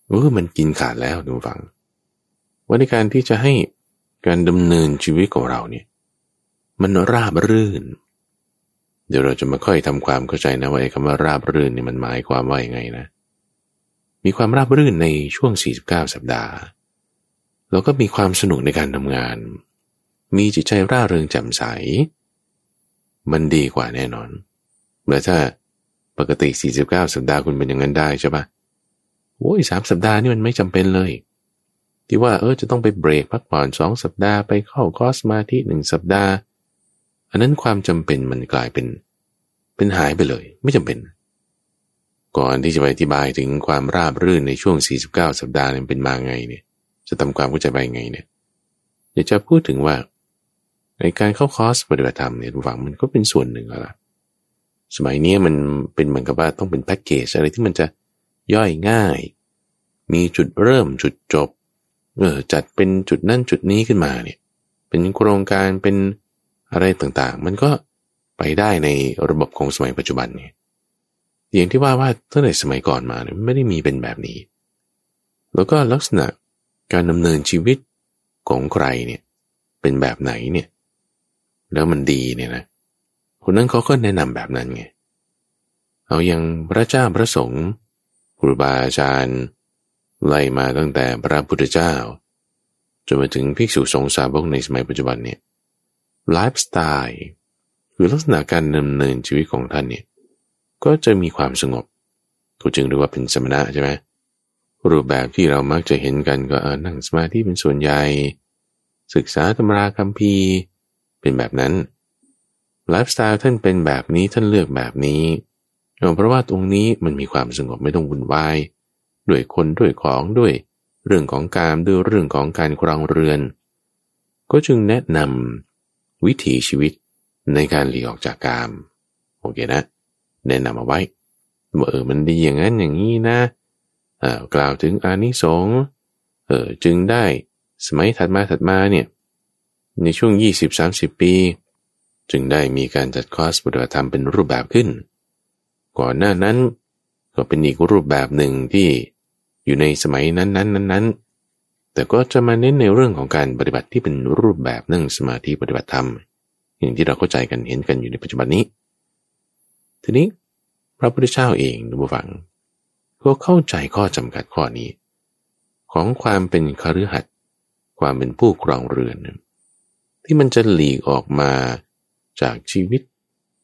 เออมันกินขาดแล้วดูฟัง ว่าในการที่จะให้การดำเนินชีวิตของเราเนี่ย มันราบรื่น เดี๋ยวเราจะมาค่อยทำความเข้าใจนะว่าไอ้คำว่าราบรื่นนี่มันหมายความว่ายังไงนะ มีความราบรื่นในช่วง 49 สัปดาห์ แล้วก็มีความสนุกในการทำงาน มีจิตใจร่าเริงแจ่มใส มันดีกว่าแน่นอนเมื่อถ้า ปกติ 49 สัปดาห์คุณเป็นอย่างนั้นได้ใช่ปะโอ้ยสามสัปดาห์นี่มันไม่จำเป็นเลย ที่ว่าเออจะต้องไปเบรกพักผ่อนสองสัปดาห์ไปเข้าคอสมาที่หนึ่งสัปดาห์ อันนั้นความจำเป็นมันกลายเป็น เป็นหายไปเลย ไม่จำเป็น ก่อนที่จะไปอธิบายถึงความราบรื่นในช่วง 49 สัปดาห์นั้นเป็นมาไงเนี่ย จะทำความเข้าใจไปไงเนี่ยเดี๋ยวจะพูดถึงว่าในการเข้าคอร์สปฏิบัติธรรมเนี่ยฝังมันก็เป็นส่วนหนึ่งแล้ว สมัยนี้มันเป็นเหมือนกับว่าต้องเป็นแพ็กเกจอะไรที่มันจะย่อยง่าย มีจุดเริ่มจุดจบ เออจัดเป็นจุดนั่นจุดนี้ขึ้นมาเนี่ย เป็นโครงการเป็นอะไรต่างๆ มันก็ไปได้ในระบบของสมัยปัจจุบันเนี่ยอย่างที่ว่าว่าตั้งแต่สมัยก่อนมาเนี่ยไม่ได้มีเป็นแบบนี้ แล้วก็ลักษณะการดำเนินชีวิตของใครเนี่ยเป็นแบบไหนเนี่ย แล้วมันดีเนี่ยนะ คนนั้นเขาก็แนะนำแบบนั้นไง เอาอย่างพระเจ้าพระสงฆ์ครูบาอาจารย์ไล่มาตั้งแต่พระพุทธเจ้า จนมาถึงภิกษุสงฆ์สาวกในสมัยปัจจุบันเนี่ยไลฟ์สไตล์คือลักษณะการดำเนินชีวิตของท่านเนี่ยก็จะมีความสงบก็จึงเรียกว่าเป็นสมณะใช่ไหมรูปแบบที่เรามักจะเห็นกันก็นั่งสมาธิเป็นส่วนใหญ่ ศึกษาตำราคัมภีร์เป็นแบบนั้น ไลฟ์สไตล์ท่านเป็นแบบนี้ท่านเลือกแบบนี้ เพราะว่าตรงนี้มันมีความสงบไม่ต้องวุ่นวาย ด้วยคนด้วยของด้วยเรื่องของการด้วยเรื่องของการครองเรือน ก็จึงแนะนำวิถีชีวิตในการหลีกออกจากกามโอเคนะ แนะนำเอาไว้ว่าเออมันดีอย่างนั้นอย่างนี้นะเออกล่าวถึงอานิสงส์เออจึงได้สมัยถัดมาถัดมาเนี่ยในช่วง 20-30 ปี จึงได้มีการจัดคอร์สปฏิบัติธรรมเป็นรูปแบบขึ้น ก่อนหน้านั้นก็เป็นอีกรูปแบบหนึ่งที่อยู่ในสมัยนั้นนั้นนั้นนั้นแต่ก็จะมาเน้นในเรื่องของการปฏิบัติที่เป็นรูปแบบนั่งสมาธิปฏิบัติธรรม อย่างที่เราเข้าใจกันเห็นกันอยู่ในปัจจุบันนี้ ทีนี้พระพุทธเจ้าเองดูฟัง ก็เข้าใจข้อจำกัดข้อนี้ ของความเป็นคฤหัสถ์ความเป็นผู้ครองเรือน ที่มันจะหลีกออกมา จากชีวิต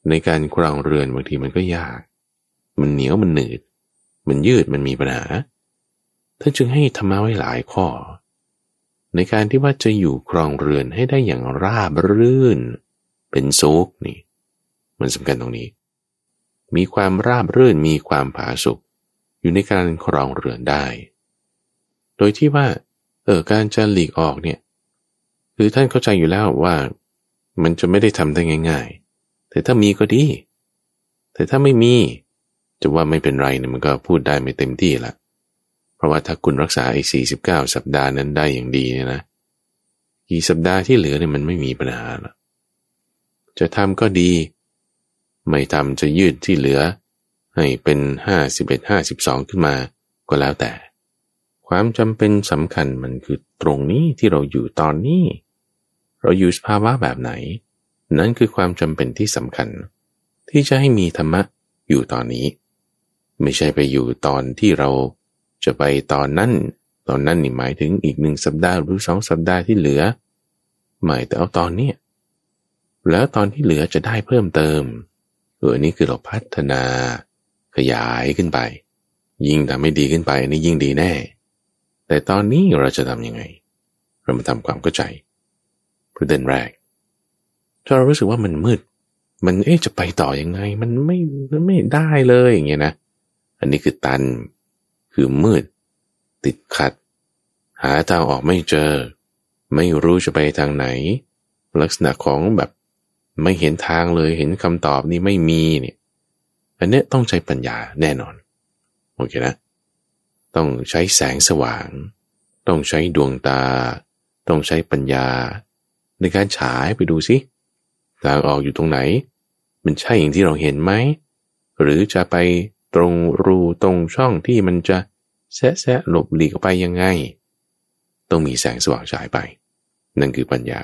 ในการครองเรือนบางทีมันก็ยาก มันเหนียวมันหนืด มันยืดมันมีปัญหาท่านจึงให้ธรรมะไว้หลายข้อ ในการที่ว่าจะอยู่ครองเรือนให้ได้อย่างราบรื่น เป็นโซกนี่ มันสำคัญตรงนี้ มีความราบรื่นมีความผาสุกอยู่ในการครองเรือนได้ โดยที่ว่า เออการจะหลีกออกเนี่ย คือท่านเข้าใจอยู่แล้วว่า มันจะไม่ได้ทำได้ง่าย ๆ แต่ถ้ามีก็ดี แต่ถ้าไม่มี จะว่าไม่เป็นไรเนี่ยมันก็พูดได้ไม่เต็มที่ละเพราะว่าถ้าคุณรักษาไอ้สี่สิบเก้าสัปดาห์นั้นได้อย่างดีเนี่ยนะกี่สัปดาห์ที่เหลือเนี่ยมันไม่มีปัญหาละจะทำก็ดี ไม่ทำจะยืดที่เหลือ ให้เป็นห้าสิบเอ็ดห้าสิบสองขึ้นมาก็แล้วแต่ ความจำเป็นสำคัญมันคือตรงนี้ที่เราอยู่ตอนนี้ เราอยู่สภาวะแบบไหน นั่นคือความจำเป็นที่สำคัญ ที่จะให้มีธรรมะอยู่ตอนนี้ ไม่ใช่ไปอยู่ตอนที่เราจะไปตอนนั้น ตอนนั้นนี่หมายถึงอีกหนึ่งสัปดาห์หรือสองสัปดาห์ที่เหลือ หมายแต่เอาตอนนี้แล้วตอนที่เหลือจะได้เพิ่มเติมเออนี่คือเราพัฒนา ขยายขึ้นไป ยิ่งทำให้ดีขึ้นไปอันนี้ยิ่งดีแน่ แต่ตอนนี้เราจะทำยังไง เรามาทำความเข้าใจ ประเด็นแรก ถ้าเรารู้สึกว่ามันมืด มันเอ๊ะจะไปต่อยังไง มันไม่มันไม่ได้เลยอย่างเงี้ยนะ อันนี้คือตัน คือมืด ติดขัด หาทางออกไม่เจอ ไม่รู้จะไปทางไหน ลักษณะของแบบไม่เห็นทางเลยเห็นคำตอบนี้ไม่มีเนี่ย อันนี้ต้องใช้ปัญญาแน่นอนโอเคนะ ต้องใช้แสงสว่าง ต้องใช้ดวงตา ต้องใช้ปัญญา ในการฉายไปดูสิทางออกอยู่ตรงไหน มันใช่อย่างที่เราเห็นไหม หรือจะไปตรงรูตรงช่องที่มันจะแซะแซะหลบหลีกไปยังไง ต้องมีแสงสว่างฉายไป นั่นคือปัญญา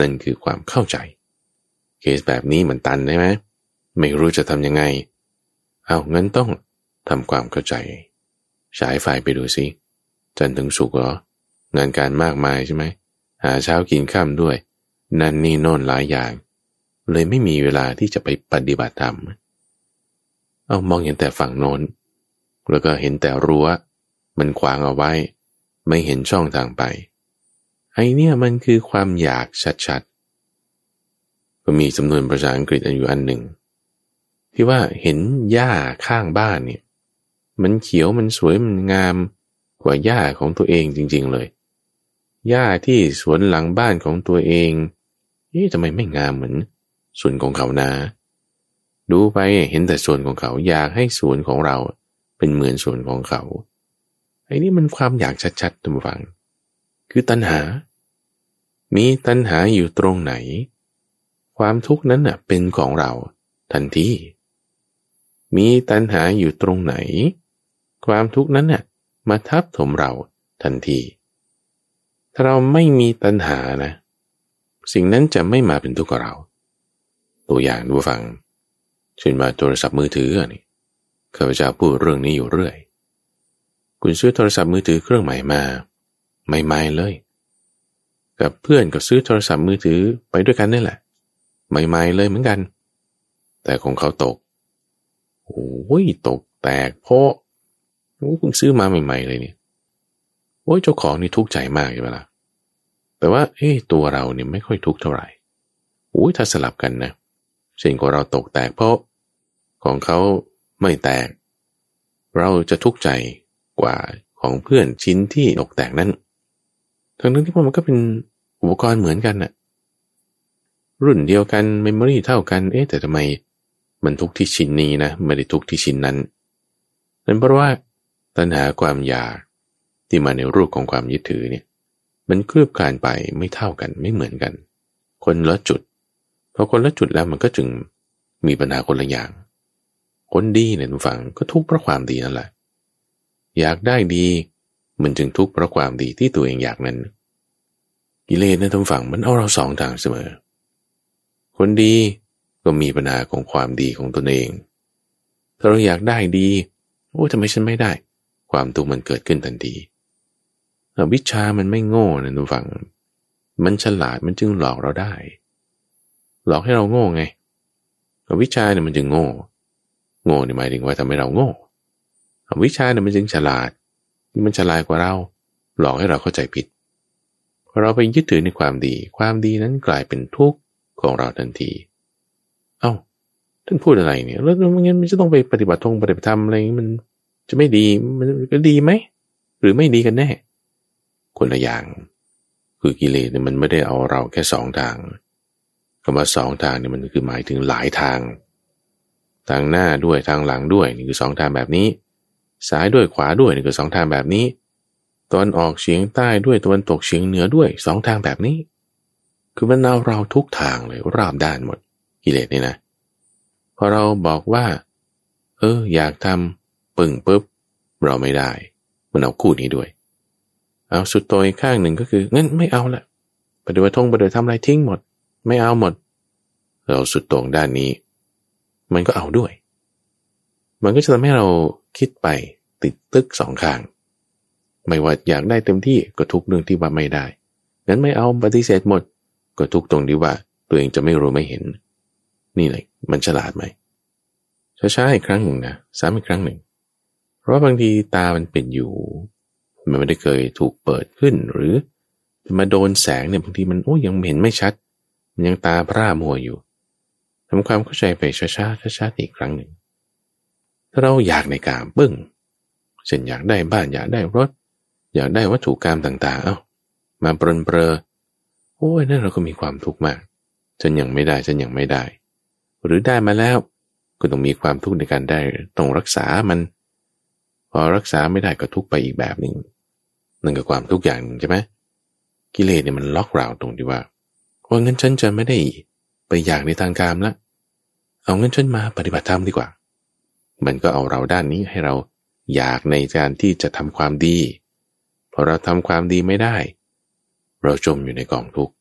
นั่นคือความเข้าใจ เคสแบบนี้มันตันได้ไหมไม่รู้จะทำยังไง เอางั้นต้องทำความเข้าใจ ฉายไฟไปดูสิจันถึงสุกเหรองานการมากมายใช่ไหม หาเช้ากินข้ามด้วย นั่นนี่โน่นหลายอย่าง เลยไม่มีเวลาที่จะไปปฏิบัติธรรม เอามองเห็นแต่ฝั่งโน้น แล้วก็เห็นแต่รั้ว มันขวางเอาไว้ ไม่เห็นช่องทางไป ไอเนี่ยมันคือความอยากชัดๆ ก็มีจำนวนภาษาอังกฤษอยู่อันหนึ่ง ที่ว่าเห็นหญ้าข้างบ้านเนี่ย มันเขียวมันสวยมันงามกว่าหญ้าของตัวเองจริง ๆเลย หญ้าที่สวนหลังบ้านของตัวเองเอ๊ะทำไมไม่งามเหมือนส่วนของเขานะดูไปเห็นแต่ส่วนของเขาอยากให้ส่วนของเราเป็นเหมือนส่วนของเขาไอ้นี่มันความอยากชัดๆท่านผู้ฟัง คือตัณหา มีตัณหาอยู่ตรงไหน ความทุกข์นั้นน่ะเป็นของเราทันทีมีตัณหาอยู่ตรงไหน ความทุกข์นั้นน่ะมาทับถมเราทันที ถ้าเราไม่มีตัณหานะ สิ่งนั้นจะไม่มาเป็นทุกข์กับเรา ตัวอย่างดูฟังเช่นมาโทรศัพท์มือถือนี่ข้าพเจ้าพูดเรื่องนี้อยู่เรื่อย คุณซื้อโทรศัพท์มือถือเครื่องใหม่มาใหม่ๆเลย กับเพื่อนก็ซื้อโทรศัพท์มือถือไปด้วยกันนี่แหละใหม่ๆเลยเหมือนกัน แต่ของเขาตกโอ้ยตกแตกเพราะเพิ่งซื้อมาใหม่ ๆ เลยเนี่ย โอ้ยเจ้าของนี่ทุกข์ใจมากใช่ไหมล่ะแต่ว่าเอ้ตัวเราเนี่ยไม่ค่อยทุกข์เท่าไหร่อุ้ยถ้าสลับกันนะเช่นของเราตกแตกเพราะของเขาไม่แตก เราจะทุกข์ใจกว่าของเพื่อนชิ้นที่ตกแตกนั้นทั้งนั้นที่ว่ามันก็เป็นอุปกรณ์เหมือนกันน่ะรุ่นเดียวกันเมมโมรีเท่ากัน เอ๊ะแต่ทำไมมันทุกที่ชิ้นนี้นะ ไม่ได้ทุกที่ชิ้นนั้นนั่นเพราะว่าตัณหาความอยาก ที่มาในรูปของความยึดถือเนี่ยมันเคลือบการไปไม่เท่ากันไม่เหมือนกัน คนละจุดพอคนละจุดแล้วมันก็จึงมีปัญหาคนละอย่าง คนดีเนี่ยทุกฝังก็ทุกข์เพราะความดีนั่นแหละ อยากได้ดี มันจึงทุกข์เพราะความดีที่ตัวเองอยากนั้น กิเลสในทุกฝังมันเอาเราสองทางเสมอ คนดีก็มีปัญหาของความดีของตนเอง ถ้าเราอยากได้ดี โอ้ทำไมฉันไม่ได้ ความทุกข์มันเกิดขึ้นทันที วิชามันไม่โง่นะทุกฝัง มันฉลาดมันจึงหลอกเราได้ หลอกให้เราโง่ไงวิชาเนี่ยมันจึงโง่ โง่เนี่ยหมายถึงว่าทำให้เราโง่วิชาเนี่ยมันจึงฉลาด มันฉลาดกว่าเรา หลอกให้เราเข้าใจผิดพอเราไปยึดถือในความดี ความดีนั้นกลายเป็นทุกข์ของเราทันที เอา้า ท่านพูดอะไรเนี่ย แล้วงั้นมันจะต้องไปปฏิบัติทงปฏิบัติธรรมอะไรมันจะไม่ดี มันก็ดีไหม หรือไม่ดีกันแน่ คนละอย่าง คือกิเลสเนี่ยมันไม่ได้เอาเราแค่สองทางคำว่าสองทางเนี่ยมันคือหมายถึงหลายทาง ทางหน้าด้วยทางหลังด้วยนี่คือสองทางแบบนี้ ซ้ายด้วยขวาด้วยนี่คือสองทางแบบนี้ตอนออกเฉียงใต้ด้วยตะวันตกเฉียงเหนือด้วยสองทางแบบนี้ คือมันเอาเราทุกทางเลยราบด้านหมดกิเลสนี่นะพอเราบอกว่า เออ อยากทำปึ่งปุ๊บเราไม่ได้ มันเอาคู่นี้ด้วย เอาสุดโตัวอีกข้างหนึ่งก็คืองั้นไม่เอาละปฏิบัติทงปฏิบัติทำอะไรทิ้งหมด ไม่เอาหมด เราสุดตรงด้านนี้ มันก็เอาด้วย มันก็จะทำให้เราคิดไปติดตึกสองข้าง ไม่ว่าอยากได้เต็มที่ก็ทุกเรื่องที่ว่าไม่ได้งั้นไม่เอาปฏิเสธหมด ก็ทุกตรงที่ว่าตัวเองจะไม่รู้ไม่เห็น นี่เลยมันฉลาดไหมช้าๆอีกครั้งหนึ่งนะซ้ำอีกครั้งหนึ่ง เพราะบางทีตามันปิดอยู่ มันไม่ได้เคยถูกเปิดขึ้นหรือมาโดนแสงเนี่ยบางทีมันโอ้ยังเห็นไม่ชัด มันยังตาพร่ามัวอยู่ทำความเข้าใจไปช้าๆช้าๆอีกครั้งหนึ่ง ถ้าเราอยากในกามปึ้งเช่นอยากได้บ้านอยากได้รถ อยากได้วัตถุกรรมต่างๆ เอา้ามาปรนเปรอโอ้ยนั่นเราก็มีความทุกข์มากฉันยังไม่ได้ฉันยังไม่ได้ หรือได้มาแล้วก็ต้องมีความทุกข์ในการได้ต้องรักษามัน พอรักษาไม่ได้ก็ทุกข์ไปอีกแบบหนึ่ง นั่นก็ความทุกข์อย่างหนึ่งใช่ไหมกิเลสเนี่ยมันล็อกเราตรงที่ว่าว่างั้นฉันจะไม่ได้ไปอยากในทางการละเอางั้นฉันมาปฏิบัติธรรมดีกว่า มันก็เอาเราด้านนี้ให้เราอยากในการที่จะทำความดีพอเราทำความดีไม่ได้ เราจมอยู่ในกองทุกข์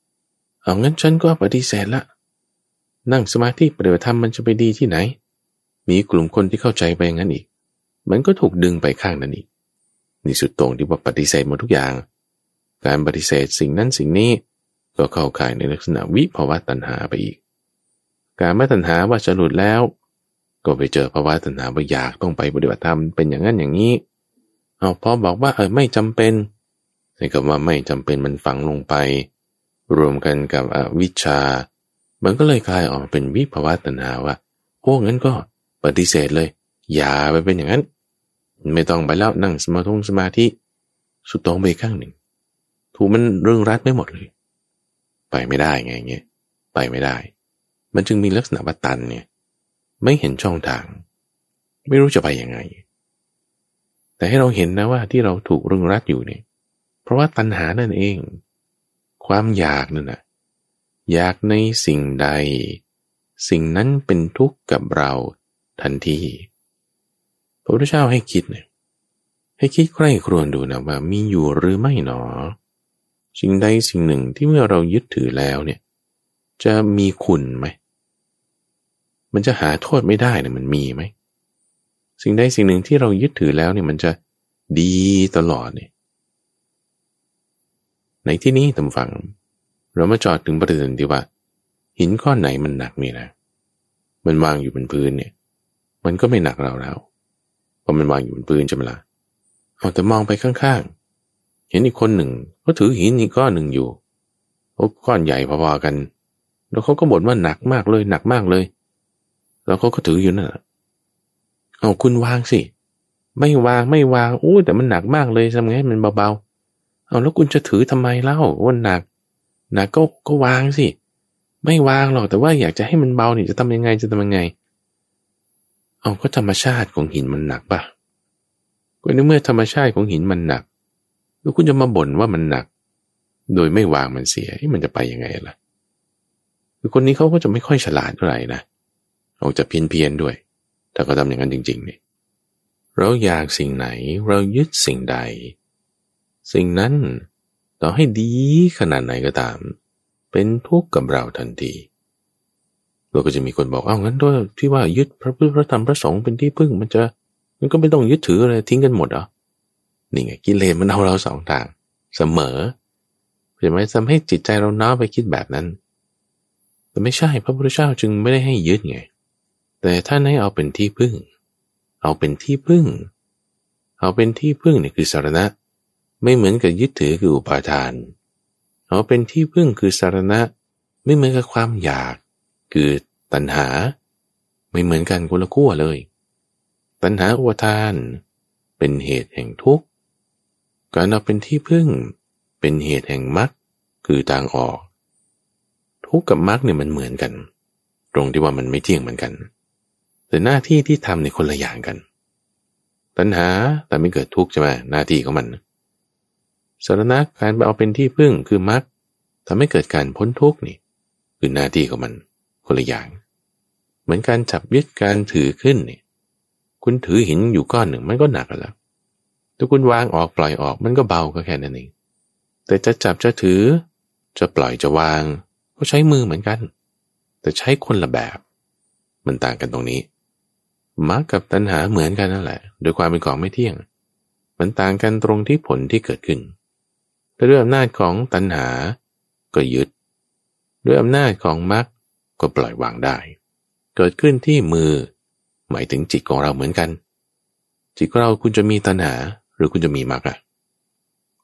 เอางั้นฉันก็ปฏิเสธละ นั่งสมาธิปฏิบัติธรรมมันจะไปดีที่ไหน มีกลุ่มคนที่เข้าใจไปอย่างนั้นอีก มันก็ถูกดึงไปข้างนั้นอีก นี่สุดตรงที่ว่าปฏิเสธหมดทุกอย่าง การปฏิเสธสิ่งนั้นสิ่งนี้ก็เข้าข่ายในลักษณะวิภาวะตัณหาไปอีก การไม่ตัณหาว่าจะหลุดแล้ว ก็ไปเจอภาวะตัณหาว่าอยากต้องไปปฏิบัติธรรมเป็นอย่างนั้นอย่างนี้ เอาพอบอกว่าเออไม่จำเป็นในคำว่าไม่จำเป็นมันฝังลงไป รวมกันกับอวิชชา มันก็เลยกลายออกเป็นวิภาวะตัณหาว่าโอ้งั้นก็ปฏิเสธเลย อย่าไปเป็นอย่างนั้น ไม่ต้องไปแล้วนั่งสมาธิสมาธิสุดตรงไปข้างหนึ่ง ถูกมันเรื่องรัดไม่หมดเลย ไปไม่ได้ไงเงี้ยไปไม่ได้ มันจึงมีลักษณะว่าตันเนี่ยไม่เห็นช่องทาง ไม่รู้จะไปยังไง แต่ให้เราเห็นนะว่าที่เราถูกรึงรัดอยู่เนี่ย เพราะว่าตัณหานั่นเอง ความอยากนั่นนะอยากในสิ่งใด สิ่งนั้นเป็นทุกข์กับเราทันที พระพุทธเจ้าให้คิดเนี่ยให้คิดใคร่ครวญดูนะว่ามีอยู่หรือไม่หนอ สิ่งใดสิ่งหนึ่งที่เมื่อเรายึดถือแล้วเนี่ย จะมีคุณไหม มันจะหาโทษไม่ได้เนี่ยมันมีไหม สิ่งใดสิ่งหนึ่งที่เรายึดถือแล้วเนี่ยมันจะดีตลอดเนี่ยในที่นี้ตำฝัง เรามาจอดถึงประเด็นที่ว่า หินก้อนไหนมันหนักนี่นะมันวางอยู่บนพื้นเนี่ย มันก็ไม่หนักเราแล้ว เพราะมันวางอยู่บนพื้นใช่ไหมละ่ะเอาแต่มองไปข้างๆ เห็นอีกคนหนึ่งเขาถือหินอีกก้อนหนึ่งอยู่โอ้ก้อนใหญ่พอๆกัน แล้วเขาก็บ่นว่าหนักมากเลยหนักมากเลย แล้วเขาก็ถืออยู่นั่นเอาคุณวางสิ ไม่วางไม่วางโอ้แต่มันหนักมากเลยทำไงมันเบาๆ เอาแล้วคุณจะถือทำไมเล่าว่าหนัก หนักก็ก็วางสิ ไม่วางหรอกแต่ว่าอยากจะให้มันเบาเนี่ยจะทำยังไงจะทำยังไง เอาก็ธรรมชาติของหินมันหนักปะก็ในเมื่อธรรมชาติของหินมันหนัก แล้วคุณจะมาบ่นว่ามันหนัก โดยไม่วางมันเสียมันจะไปยังไงล่ะคือคนนี้เขาก็จะไม่ค่อยฉลาดเท่าไหร่นะออกจะเพี้ยนเพียนด้วย ถ้าเขาทำอย่างนั้นจริงๆนี่เราอยากสิ่งไหนเรายึดสิ่งใด สิ่งนั้นต่อให้ดีขนาดไหนก็ตาม เป็นทุกข์กับเราทันที เราก็จะมีคนบอกเอ้างั้นด้วยที่ว่ายึดพระพุทธพระธรรมพระสงฆ์เป็นที่พึ่ง มันจะมันก็ไม่ต้องยึดถืออะไรทิ้งกันหมดเหรอนี่ไงกิเลสมันเอาเราสองทาง เสมอเห็นไหมทำให้จิตใจเราน้อไปคิดแบบนั้น แต่ไม่ใช่พระพุทธเจ้าจึงไม่ได้ให้ยึดไง แต่ท่านให้เอาเป็นที่พึ่ง เอาเป็นที่พึ่ง เอาเป็นที่พึ่งเนี่ยคือสารณะ ไม่เหมือนกับยึดถือคืออุปาทาน เอาเป็นที่พึ่งคือสารณะ ไม่เหมือนกับความอยาก คือตัณหา ไม่เหมือนกันคนละขั้วเลย ตัณหาอุทาน เป็นเหตุแห่งทุกข์ การเอาเป็นที่พึ่ง เป็นเหตุแห่งมรรคคือทางออก ทุกข์กับมรรคเนี่ยมันเหมือนกัน ตรงที่ว่ามันไม่เที่ยงเหมือนกัน แต่หน้าที่ที่ทำในคนละอย่างกัน ตัณหาแต่ไม่เกิดทุกข์ใช่ไหมหน้าที่ของมันสารณะการเอาเป็นที่พึ่งคือมรรคทำให้เกิดการพ้นทุกข์นี่ คือหน้าที่ของมัน คนละอย่าง เหมือนการจับยึดการถือขึ้นเนี่ยคุณถือหินอยู่ก้อนหนึ่งมันก็หนักแล้วถ้าคุณวางออกปล่อยออกมันก็เบาก็แค่นั้นเองแต่จะจับจะถือ จะปล่อยจะวาง ก็ใช้มือเหมือนกัน แต่ใช้คนละแบบ มันต่างกันตรงนี้มรรคกับตัณหาเหมือนกันนั่นแหละ โดยความเป็นของไม่เที่ยง มันต่างกันตรงที่ผลที่เกิดขึ้นด้วยอำนาจของตัณหาก็ยึด ด้วยอำนาจของมรรค ก็ปล่อยวางได้ เกิดขึ้นที่มือ หมายถึงจิตของเราเหมือนกัน จิตของเราคุณจะมีตัณหาหรือคุณจะมีมรรคอะ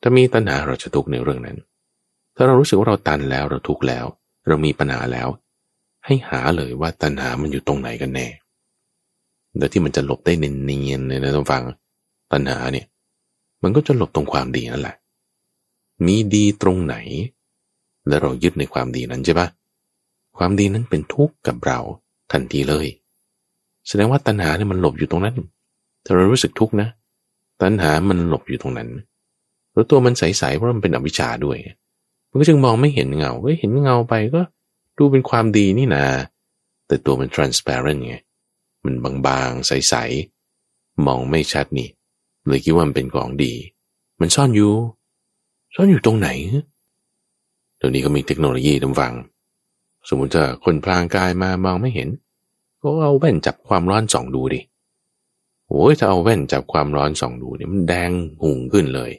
ถ้ามีตัณหาเราจะทุกข์ในเรื่องนั้น ถ้าเรารู้สึกว่าเราตันแล้วเราทุกข์แล้ว เรามีปัญหาแล้ว ให้หาเลยว่าตัณหามันอยู่ตรงไหนกันแน่แล้วที่มันจะหลบได้เนียนๆเลยนะท่านฟังตัณหาเนี่ย มันก็จะหลบตรงความดีนั่นแหละ มีดีตรงไหน แล้วเรายึดในความดีนั้นใช่ปะ ความดีนั้นเป็นทุกข์กับเราทันทีเลย แสดงว่าตัณหาเนี่ยมันหลบอยู่ตรงนั้นถ้าเรารู้สึกทุกข์นะ ตัณหามันหลบอยู่ตรงนั้น แล้วตัวมันใสๆเพราะมันเป็นอวิชชาด้วย มันก็จึงมองไม่เห็นเงาเฮ้ยเห็นเงาไปก็ดูเป็นความดีนี่นา แต่ตัวมัน transparent ไง มันบางๆ ใสๆ มองไม่ชัดนี่ เลยคิดว่ามันเป็นของดี มันซ่อนอยู่ ซ่อนอยู่ตรงไหนเดี๋ยวนี้ก็มีเทคโนโลยีทำฟัง สมมติจะคนพลางกายมามองไม่เห็น ก็เอาแว่นจับความร้อนส่องดูดิโอ้ยถ้าเอาแว่นจับความร้อนส่องดูเนี่ยมันแดงหุ่งขึ้นเลย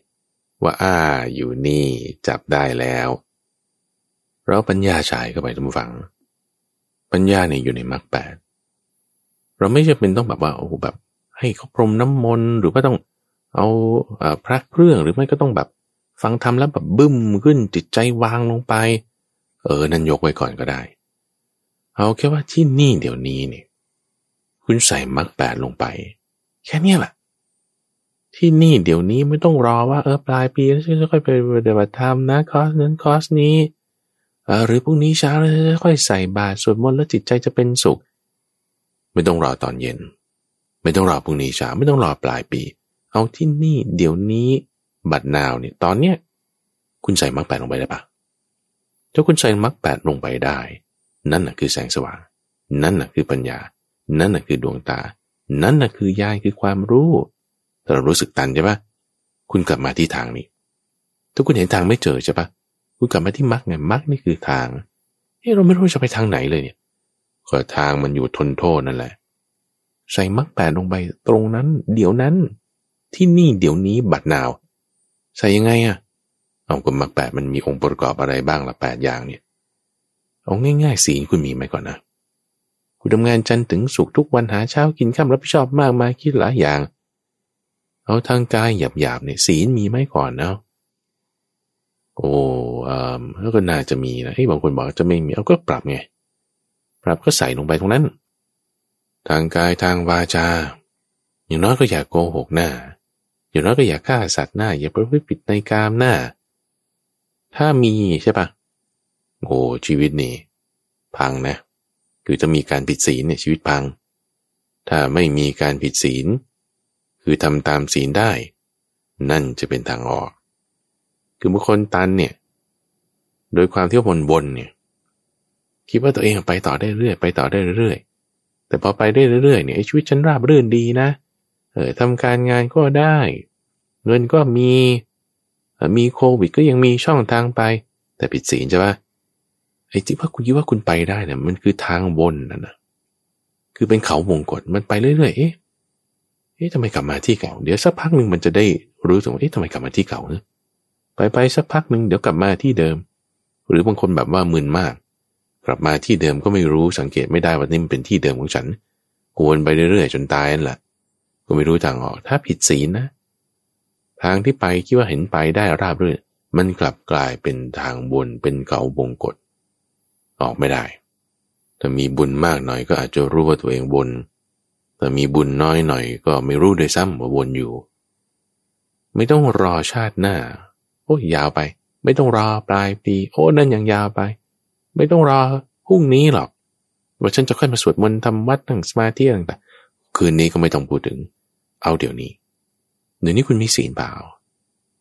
ว่าอ้าอยู่นี่จับได้แล้วเราปัญญาฉายเข้าไปทุกฝัง ปัญญาเนี่ยอยู่ในมรรคแปดเราไม่จำเป็นต้องแบบว่าโอ้แบบ ให้เขาพรมน้ำมนต์หรือว่าต้องเอาพระเครื่องหรือไม่ก็ต้องแบบฟังทำแล้วแบบบึ้มขึ้นจิตใจวางลงไป เออ นั่นยกไว้ก่อนก็ได้ เอาแค่ว่าที่นี่เดี๋ยวนี้เนี่ย คุณใส่มรรคแปดลงไป แค่นี้แหละ ที่นี่เดี๋ยวนี้ไม่ต้องรอว่าเออปลายปีแล้วฉันจะค่อยไปปฏิบัติธรรมนะคอสนั้นคอสนี้เออหรือพรุ่งนี้เช้าแล้วค่อยใส่บาตรสวดมนต์แล้วจิตใจจะเป็นสุข ไม่ต้องรอตอนเย็น ไม่ต้องรอพรุ่งนี้เช้าไม่ต้องรอปลายปี เอาที่นี่เดี๋ยวนี้บัดนาวเนี่ยตอนเนี้ยคุณใส่มรรคแปดลงไปได้ปะ ถ้าคุณใส่มรรคแปดลงไปได้ นั่นน่ะคือแสงสว่าง นั่นน่ะคือปัญญา นั่นน่ะคือดวงตา นั่นน่ะคือยายคือความรู้เรารู้สึกตันใช่ปะคุณกลับมาที่ทางนี้ ถ้าคุณเห็นทางไม่เจอใช่ปะคุณกลับมาที่มรรคไงมรรคนี่คือทางเฮ้เราไม่รู้จะไปทางไหนเลยเนี่ยก็ทางมันอยู่ทนโทษนั่นแหละ ใส่มรรคแปดลงไปตรงนั้น เดี๋ยวนั้น ที่นี่เดี๋ยวนี้บัดนาว ใส่ยังไงอะ เอาก็มรรคแปดมันมีองค์ประกอบอะไรบ้างละแปดอย่างเนี่ยเอาง่ายๆสีคุณมีไหมก่อนนะคุณทำงานจันทร์ถึงสุกทุกวันหาเช้ากินข้ามรับผิดชอบมากมายคิดหลายอย่าง เอาทางกายหยาบๆเนี่ยศีลมีไหมก่อนเนาะโอ้เอ่าแล้วก็น่าจะมีนะให้บางคนบอกจะไม่มีเอาก็ปรับไง ปรับก็ใส่ลงไปตรงนั้น ทางกายทางวาจา อย่างน้อยก็อย่าโกหกหน้า อย่างน้อยก็อย่าฆ่าสัตว์หน้า อย่าประพฤติผิดในกามหน้า ถ้ามีใช่ปะโอ้ชีวิตนี่พังนะ คือจะมีการผิดศีลเนี่ยชีวิตพัง ถ้าไม่มีการผิดศีล คือทำตามศีลได้ นั่นจะเป็นทางออก คือบุคคลตันเนี่ยโดยความที่วนวนเนี่ยคิดว่าตัวเองไปต่อได้เรื่อยไปต่อได้เรื่อยแต่พอไปได้เรื่อยเนี่ยชีวิตฉันราบรื่นดีนะ เออทำการงานก็ได้ เงินก็มี มีโควิดก็ยังมีช่องทางไป แต่ผิดศีลใช่ปะไอ้ที่ว่าคุณคิดว่าคุณไปได้เนี่ยมันคือทางวนนั่นนะคือเป็นเขาวงกฏมันไปเรื่อยๆเอ๊ะเอ๊ะทำไมกลับมาที่เก่า เดี๋ยวสักพักหนึ่งมันจะได้รู้สึกว่าเอ๊ะทำไมกลับมาที่เก่าเนะไปไปสักพักหนึ่งเดี๋ยวกลับมาที่เดิม หรือบางคนแบบว่ามึนมาก กลับมาที่เดิมก็ไม่รู้สังเกตไม่ได้ว่านี่มันเป็นที่เดิมของฉันวนไปเรื่อยๆจนตายนั่นแหละก็ไม่รู้ทางออก ถ้าผิดศีลนะ ทางที่ไปคิดว่าเห็นไปได้ราบรื่นมันกลับกลายเป็นทางบนเป็นเก่าบงกฎออกไม่ได้ ถ้ามีบุญมากหน่อยก็อาจจะรู้ว่าตัวเองบนแต่มีบุญน้อยหน่อยก็ไม่รู้ด้วยซ้ำว่าวนอยู่ ไม่ต้องรอชาติหน้า โอ้ยาวไป ไม่ต้องรอปลายปี โอ้นั่นยังยาวไป ไม่ต้องรอพรุ่งนี้หรอก ว่าฉันจะค่อยมาสวดมนต์ทำวัดนั่งสมาธิต่างๆคืนนี้ก็ไม่ต้องพูดถึง เอาเดี๋ยวนี้ เดี๋ยวนี้คุณมีศีลเปล่า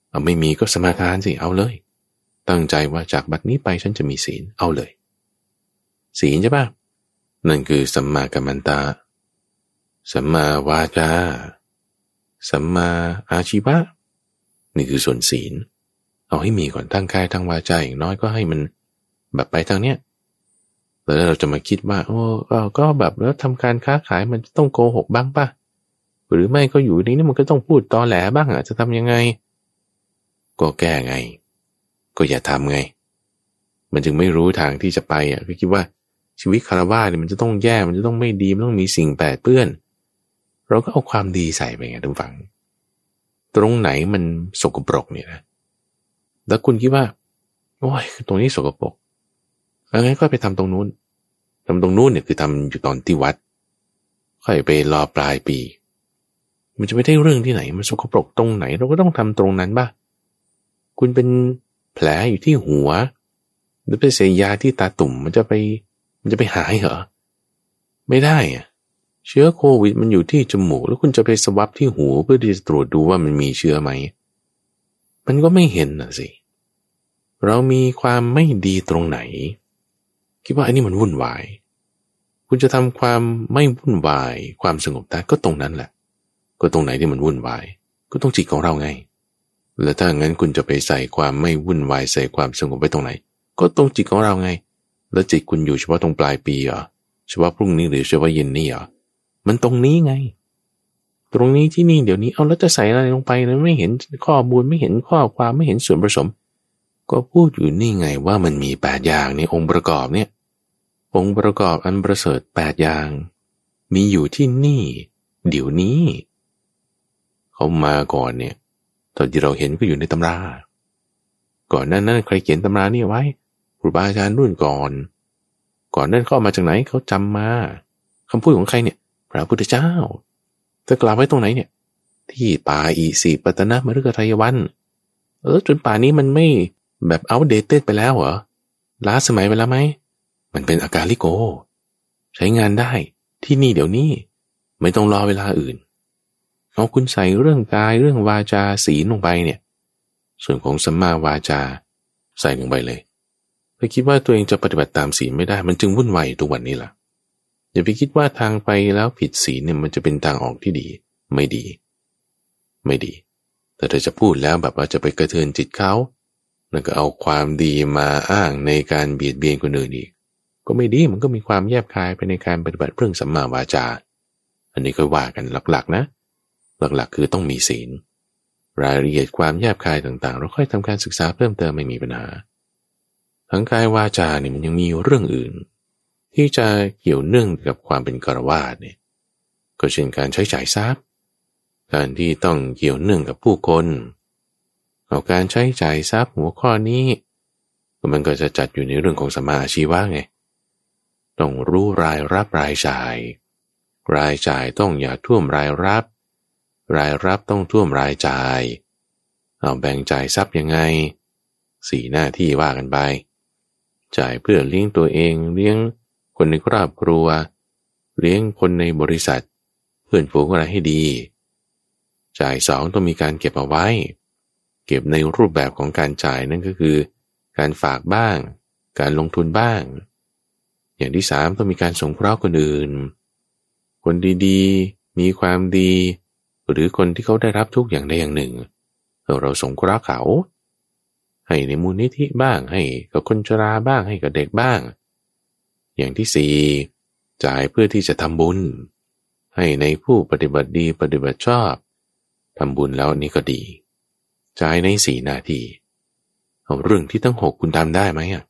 เอาไม่มีก็สมาทานสิเอาเลย ตั้งใจว่าจากบัดนี้ไปฉันจะมีศีลเอาเลย ศีลใช่ปะนั่นคือสัมมากัมมันตา สัมมาวาจา สัมมาอาชีวะ นี่คือส่วนศีล เอาให้มีก่อนทั้งกายทั้งวาจาอย่างน้อยก็ให้มันแบบไปทางเนี้ยแล้วเราจะมาคิดว่า โอ้ก็แบบแล้วทำการค้าขายมันต้องโกหกบ้างป่ะ หรือไม่ก็อยู่นี้นี่มันก็ต้องพูดตอแหลบ้างอะจะทำยังไง ก็แก้ไง ก็อย่าทำไง มันจึงไม่รู้ทางที่จะไปอะก็คิดว่าชีวิตคารวะเนี่ยมันจะต้องแย่มันจะต้องไม่ดีมันต้องมีสิ่งแปดเปื้อน เราก็เอาความดีใส่ไปไงทุกฝัง ตรงไหนมันสกปรกเนี่ยนะแล้วคุณคิดว่าโอ้ยตรงนี้สกปรกงั้นก็ไปทำตรงนู้นทำตรงนู้นเนี่ยคือทำอยู่ตอนที่วัด ค่อยไปรอปลายปี มันจะไม่ได้เรื่องที่ไหน มันสกปรกตรงไหน เราก็ต้องทำตรงนั้นบ้าคุณเป็นแผลอยู่ที่หัวหรือไปเสียยาที่ตาตุ่มมันจะไป มันจะไปหายเหรอไม่ได้อะเชื้อโควิดมันอยู่ที่จมูก แล้วคุณจะไปสวับที่หูเพื่อที่จะตรวจดูว่ามันมีเชื้อไหม มันก็ไม่เห็นนะสิ เรามีความไม่ดีตรงไหน คิดว่าอันนี้มันวุ่นวาย คุณจะทำความไม่วุ่นวาย ความสงบได้ก็ตรงนั้นแหละ ก็ตรงไหนที่มันวุ่นวาย ก็ต้องจิตของเราไง แล้วถ้างั้นคุณจะไปใส่ความไม่วุ่นวายใส่ความสงบไปตรงไหน ก็ตรงจิตของเราไง แล้วจิตคุณอยู่เฉพาะตรงปลายปีเหรอเฉพาะพรุ่งนี้หรือเฉพาะเย็นนี้เหรอมันตรงนี้ไง ตรงนี้ที่นี่เดี๋ยวนี้เอาแล้วจะใส่อะไรลงไปนะไม่เห็นข้อมูลไม่เห็นข้อความไม่เห็นส่วนผสม ก็พูดอยู่นี่ไงว่ามันมีแปดอย่างในองค์ประกอบเนี่ย องค์ประกอบอันประเสริฐแปดอย่าง มีอยู่ที่นี่ เดี๋ยวนี้ เขามาก่อนเนี่ยตอนที่เราเห็นก็อยู่ในตำรา ก่อนนั้นนั้นใครเขียนตำรานี่ไว้ครูบาอาจารย์รุ่นก่อน ก่อนนั้นเขามาจากไหนเขาจำมาคำพูดของใครเนี่ย พระพุทธเจ้าจะกล่าวไว้ตรงไหนเนี่ย ที่ป่าอีสีปัตนะมฤคทายวัน เออจนป่านี้มันไม่แบบเอาเดตเตไปแล้วเหรอล้าสมัยไปแล้วไหมมันเป็นอาการลิโก ใช้งานได้ที่นี่เดี๋ยวนี้ ไม่ต้องรอเวลาอื่น เอาคุณใส่เรื่องกายเรื่องวาจาศีลลงไปเนี่ย ส่วนของสัมมาวาจาใส่ลงไปเลยไปคิดว่าตัวเองจะปฏิบัติตามศีลไม่ได้ มันจึงวุ่นวายทุกวันนี้ล่ะอย่าไปคิดว่าทางไปแล้วผิดศีลเนี่ยมันจะเป็นทางออกที่ดี ไม่ดี ไม่ดี แต่เธอจะพูดแล้วแบบว่าจะไปกระเทือนจิตเขาแล้วก็เอาความดีมาอ้างในการเบียดเบียนคนอื่นอีก ก็ไม่ดีมันก็มีความแยบคายไปในการปฏิบัติเรื่องสัมมาวาจา อันนี้ก็ว่ากันหลักๆนะ หลักๆ คือต้องมีศีล รายละเอียดความแยบคายต่างๆ เราค่อยทำการศึกษาเพิ่มเติมไม่มีปัญหาทั้งกายวาจาเนี่ยมันยังมีเรื่องอื่น ที่จะเกี่ยวเนื่องกับความเป็นกรวาดเนี่ยก็เช่นการใช้จ่ายทรัพย์ การที่ต้องเกี่ยวเนื่องกับผู้คนเอาการใช้จ่ายทรัพย์หัวข้อนี้มันก็จะจัดอยู่ในเรื่องของสมาชีวะไง ต้องรู้รายรับรายจ่าย รายจ่ายต้องอย่าท่วมรายรับ รายรับต้องท่วมรายจ่าย เอาแบ่งจ่ายทรัพย์ยังไง สี่หน้าที่ว่ากันไป จ่ายเพื่อเลี้ยงตัวเองเลี้ยงคนในครอบครัว เลี้ยงคนในบริษัท เพื่อนฝูงอะไรให้ดี จ่ายสองต้องมีการเก็บเอาไว้ เก็บในรูปแบบของการจ่ายนั่นก็คือ การฝากบ้าง การลงทุนบ้าง อย่างที่สามต้องมีการสงเคราะห์คนอื่น คนดีๆ มีความดี หรือคนที่เขาได้รับทุกอย่างใดอย่างหนึ่ง เราสงเคราะห์เขา ให้ในมูลนิธิบ้างให้กับคนชราบ้างให้กับเด็กบ้าง อย่างที่สี่จ่ายเพื่อที่จะทำบุญ ให้ในผู้ปฏิบัติดีปฏิบัติชอบทำบุญแล้วนี่ก็ดี จ่ายในสี่นาทีเอาเรื่องที่ทั้งหกคุณทำได้ไหมอะ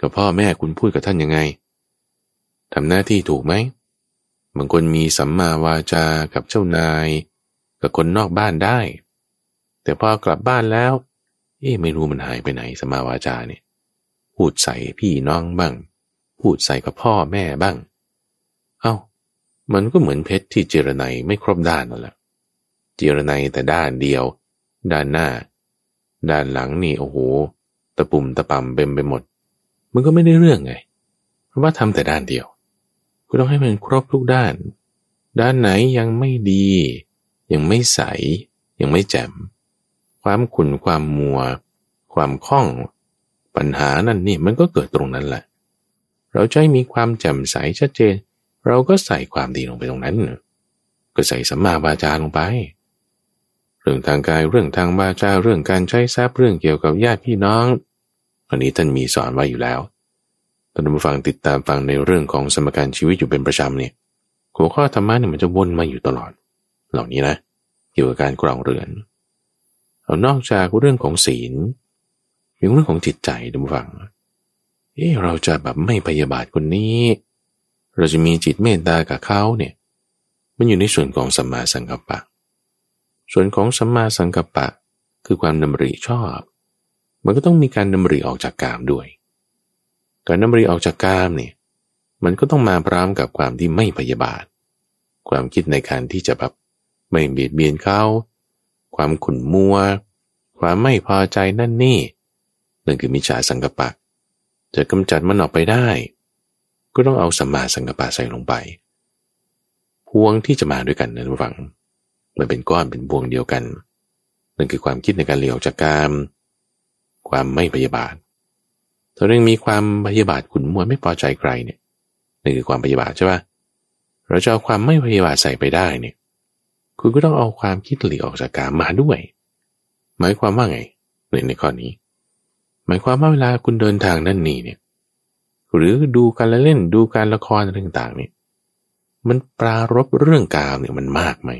กับพ่อแม่คุณพูดกับท่านยังไงทำหน้าที่ถูกไหมบางคนมีสัมมาวาจากับเจ้านาย กับคนนอกบ้านได้ แต่พอกลับบ้านแล้ว เอ๊ะไม่รู้มันหายไปไหนสมาวาจาเนี่ยพูดใส่พี่น้องบ้าง พูดใส่กับพ่อแม่บ้าง เอา้า มันก็เหมือนเพชรที่เจรไนไม่ครบด้านนั่นแหละเจรไนแต่ด้านเดียว ด้านหน้า ด้านหลังนี่โอ้โหตะปุ่มตะปำเบ็มไปหมด มันก็ไม่ได้เรื่องไง เพราะว่าทำแต่ด้านเดียวก็ต้องให้มันครบทุกด้าน ด้านไหนยังไม่ดี ยังไม่ใส ยังไม่แจ่ม ความขุ่นความมัว ความคล่อง ปัญหานั่นนี่มันก็เกิดตรงนั้นแหละ เราจะมีความแจ่มใสชัดเจน เราก็ใส่ความดีลงไปตรงนั้น ก็ใส่สัมมาบาจาลงไป เรื่องทางกายเรื่องทางวาจาเรื่องการใช้ทรัพย์เรื่องเกี่ยวกับญาติพี่น้อง อันนี้ท่านมีสอนไว้อยู่แล้วท่านผู้ฟังติดตามฟังในเรื่องของสมการชีวิตอยู่เป็นประจำเนี่ยหัวข้อธรรมะเนี่ยมันจะวนมาอยู่ตลอด เหล่านี้นะเกี่ยวกับการกรองเรือนเอานอกจากเรื่องของศีลยังเรื่องของจิตใจดูฟังเอ๊เราจะแบบไม่พยาบาทคนนี้ เราจะมีจิตเมตตากับเขาเนี่ย มันอยู่ในส่วนของสัมมาสังกัปปะ ส่วนของสัมมาสังกัปปะคือความดำริชอบ มันก็ต้องมีการดำริออกจากกามด้วย การดำริออกจากกามเนี่ย มันก็ต้องมาพร้อมกับความที่ไม่พยาบาท ความคิดในการที่จะแบบ ไม่เบียดเบียนเขา ความขุ่นมัว ความไม่พอใจนั่นนี่นั่นคือมิจฉาสังกปะ จะกำจัดมันออกไปได้ ก็ต้องเอาสัมมาสังกปะใส่ลงไป พวงที่จะมาด้วยกันนะทุกฝัง มันเป็นก้อนเป็นพวงเดียวกัน นั่นคือความคิดในการเลี้ยวจากกาม ความไม่พยาบาทถ้าเรื่องมีความพยาบาทขุนมัวไม่พอใจใครเนี่ยนั่นคือความพยาบาทใช่ปะเราจะเอาความไม่พยาบาทใส่ไปได้เนี่ย คุณก็ต้องเอาความคิดหลีออกจากกามมาด้วย หมายความว่าไง ในในข้อนี้ หมายความว่าเวลาคุณเดินทางนั่นนี่เนี่ย หรือดูการเล่นดูการละครอะไรต่างๆเนี่ยมันปรารบเรื่องกามเนี่ยมันมากไหม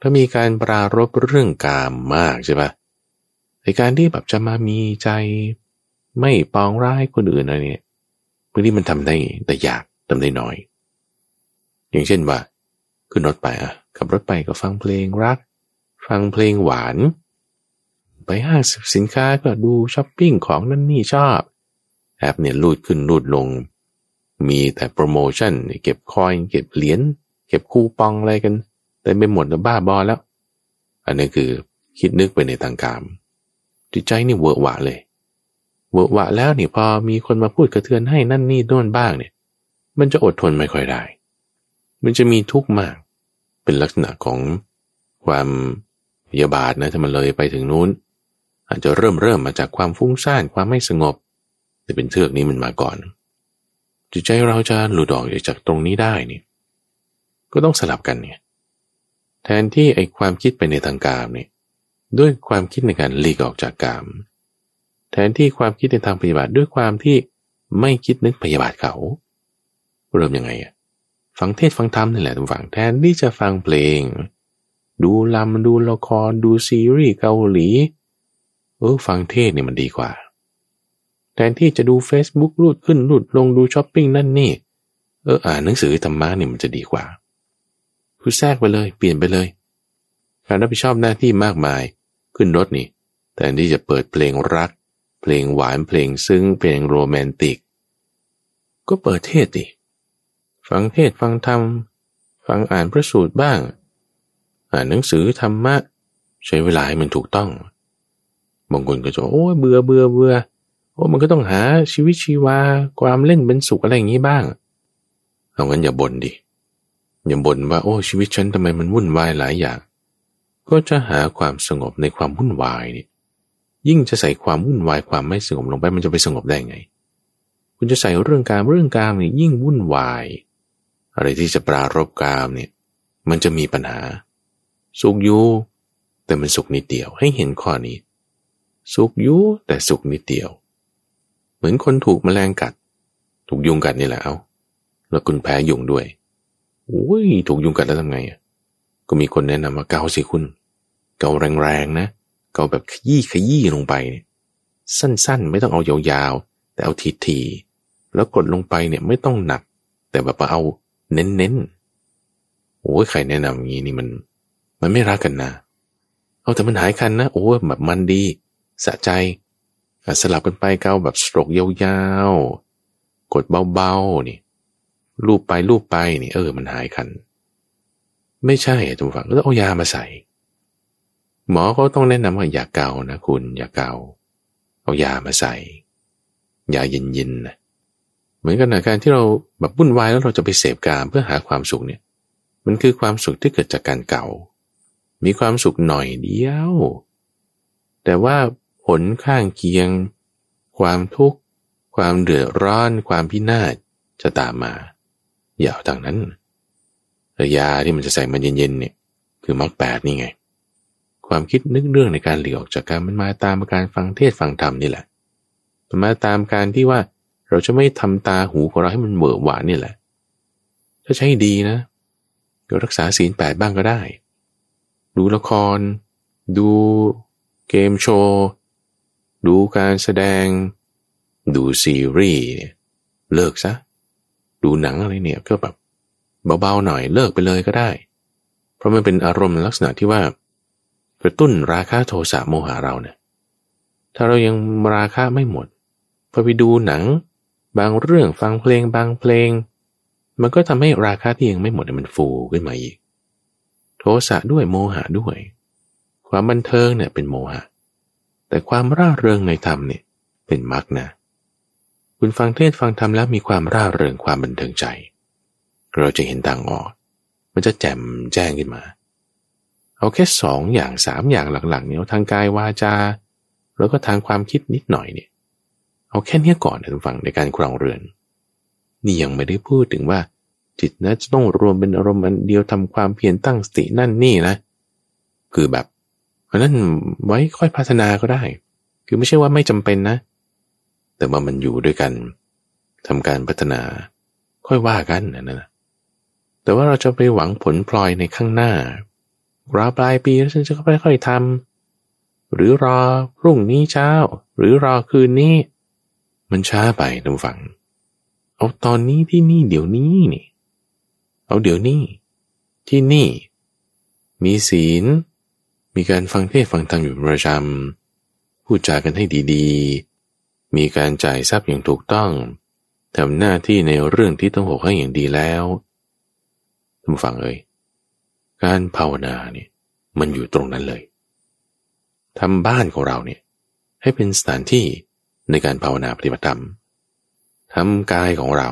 ถ้ามีการปรารบเรื่องกามมากใช่ปะในการที่แบบจะมามีใจไม่ปองร้ายคนอื่นอะไรเนี่ยบางทีมันทำได้แต่ยากทำได้น้อย อย่างเช่นว่าขึ้นรถไปอะ ขับรถไปก็ฟังเพลงรัก ฟังเพลงหวาน ไปห้างสินค้าก็ดูช้อปปิ้งของนั่นนี่ชอบ แอปเนี่ยรูดขึ้นรูดลง มีแต่โปรโมชั่น เก็บ coin เก็บเหรียญเก็บคูปองอะไรกันแต่ไม่หมดแล้วบ้าบอแล้ว อันนี้คือคิดนึกไปในทางการจิตใจนี่เวอร์วะเลย เวอร์วะแล้วนี่พอมีคนมาพูดกระเทือนให้นั่นนี่โน่นบ้างเนี่ย มันจะอดทนไม่ค่อยได้ มันจะมีทุกข์มาก เป็นลักษณะของความพยาบาทนะถ้ามันเลยไปถึงนู้น อาจจะเริ่มเริ่มมาจากความฟุ้งซ่านความไม่สงบ แต่เป็นเทือกนี้มันมาก่อน จิตใจเราจะหลุดออกจากตรงนี้ได้นี่ก็ต้องสลับกันเนี่ยแทนที่ไอ้ความคิดไปในทางกามเนี่ยด้วยความคิดในการหลีกออกจากกาม แทนที่ความคิดในทางปฏิบัติด้วยความที่ไม่คิดนึกพยาบาทเขา เริ่มยังไงอะ ฟังเทศฟังธรรมนี่แหละทุกฝั่งแทนที่จะฟังเพลง ดูลำดูละครดูซีรีส์เกาหลีเออฟังเทศเนี่ยมันดีกว่า แทนที่จะดู Facebook รูดขึ้นรูดลงดูช้อปปิ้งนั่นนี่ เอออ่านหนังสือธรรมะเนี่ยมันจะดีกว่าคือแทรกไปเลยเปลี่ยนไปเลย การรับผิดชอบหน้าที่มากมาย ขึ้นรถนี่แทนที่จะเปิดเพลงรัก เพลงหวานเพลงซึ้งเพลงโรแมนติก ก็เปิดเทศดิ ฟังเทศฟังธรรม ฟังอ่านพระสูตรบ้าง อ่านหนังสือธรรมะ ใช้เวลาให้มันถูกต้องบางคนก็จะโอ้เบื่อเบื่อเบื่อโอ้มันก็ต้องหาชีวิตชีวาความเล่นเป็นสุขอะไรอย่างนี้บ้างเอางั้นอย่าบ่นดิอย่าบ่นว่าโอ้ชีวิตฉันทำไมมันวุ่นวายหลายอย่าง ก็จะหาความสงบในความวุ่นวายนี่ยิ่งจะใส่ความวุ่นวายความไม่สงบลงไปมันจะไปสงบได้ไง คุณจะใส่เรื่องการเรื่องการนี่ยิ่งวุ่นวาย อะไรที่จะปรารบกามเนี่ยมันจะมีปัญหา สุขอยู่แต่มันสุขนิดเดียวให้เห็นข้อนี้ สุกยุแต่สุกนิดเดียว เหมือนคนถูกแมลงกัด ถูกยุงกัดนี่แหละเอาแล้วคุณแพ้ยุงด้วยโอ้ยถูกยุงกัดแล้วทำไงอะก็มีคนแนะนำว่าเกาสิคุณ เกาแรงๆนะ เกาแบบขยี้ขยี้ลงไป สั้นๆ ไม่ต้องเอายาวๆ แต่เอาทีๆแล้วกดลงไปเนี่ยไม่ต้องหนัก แต่แบบเอา เน้นๆโอ้ยใครแนะนำอย่างนี้นี่มัน มันไม่รักกันนะ เอาแต่มันหายคันนะโอ้แบบมันดี สะใจสลับกันไปเกาแบบสโตรกยาวๆ กดเบาๆนี่ลูบไปลูบไปนี่เออ มันหายคัน ไม่ใช่ทุกฝั่งก็ต้องเอายามาใส่ หมอเขาต้องแนะนำว่าอย่าเกานะคุณ อย่าเกา เอายามาใส่ยาเย็นๆนะ เหมือนกันนะการที่เราแบบวุ่นวายแล้วเราจะไปเสพกามเพื่อหาความสุขเนี่ย มันคือความสุขที่เกิดจากการเก่า มีความสุขหน่อยเดียว แต่ว่าผลข้างเคียง ความทุกข์ ความเดือดร้อน ความพินาศจะตามมาอย่าเอาทางนั้นยาที่มันจะใส่มันเย็นๆเนี่ยคือมรรคแปดนี่ไง ความคิดนึกเรื่องในการหลีกออกจากการมันมาตามการฟังเทศฟังธรรมนี่แหละมันมาตามการที่ว่า เราจะไม่ทำตาหูของเราให้มันเบื่อหวานนี่แหละ ถ้าใช้ดีนะก็รักษาศีลแปดบ้างก็ได้ ดูละคร ดูเกมโชว์ดูการแสดง ดูซีรีส์เลิกซะ ดูหนังอะไรเนี่ยก็แบบเบาๆหน่อยเลิกไปเลยก็ได้ เพราะมันเป็นอารมณ์ลักษณะที่ว่ากระตุ้นราคะโทสะโมหะเราเนี่ยถ้าเรายังราคะไม่หมดพอไปดูหนัง บางเรื่องฟังเพลงบางเพลง มันก็ทำให้ราคาที่ยังไม่หมดมันฟูขึ้นมาอีก โทสะด้วยโมหะด้วย ความบันเทิงเนี่ยเป็นโมหะ แต่ความร่าเริงในธรรมเนี่ยเป็นมรรคนะ คุณฟังเทศฟังธรรมแล้วมีความร่าเริงความบันเทิงใจ เราจะเห็นต่างออก มันจะแจ่มแจ้งขึ้นมาเอาแค่สองอย่างสามอย่างหลังๆเนี่ยทางกายวาจา แล้วก็ทางความคิดนิดหน่อยเนี่ย เอาแค่นี้ก่อนนะทุกฝั่งในการครองเรือน นี่ยังไม่ได้พูดถึงว่า จิตนะจะต้องรวมเป็นอารมณ์อันเดียวทำความเพียรตั้งสตินั่นนี่นะ คือแบบอันนั้นไว้ค่อยพัฒนาก็ได้ คือไม่ใช่ว่าไม่จำเป็นนะ แต่ว่ามันอยู่ด้วยกันทำการพัฒนา ค่อยว่ากันนะนะแต่ว่าเราจะไปหวังผลพลอยในข้างหน้ารอปลายปีแล้วฉันจะค่อยๆทำหรือรอพรุ่งนี้เช้า หรือรอคืนนี้ มันช้าไปทุกฝัง เอาตอนนี้ที่นี่เดี๋ยวนี้นี่ เอาเดี๋ยวนี้ ที่นี่ มีศีล มีการฟังเทศฟังธรรมอยู่ประจำพูดจากันให้ดีๆ มีการจ่ายทรัพย์อย่างถูกต้องทำหน้าที่ในเรื่องที่ต้องหกให้อย่างดีแล้วท่านฟังเลยการภาวนาเนี่ยมันอยู่ตรงนั้นเลยทำบ้านของเราเนี่ยให้เป็นสถานที่ ในการภาวนาปฏิบัติธรรมทำกายของเรา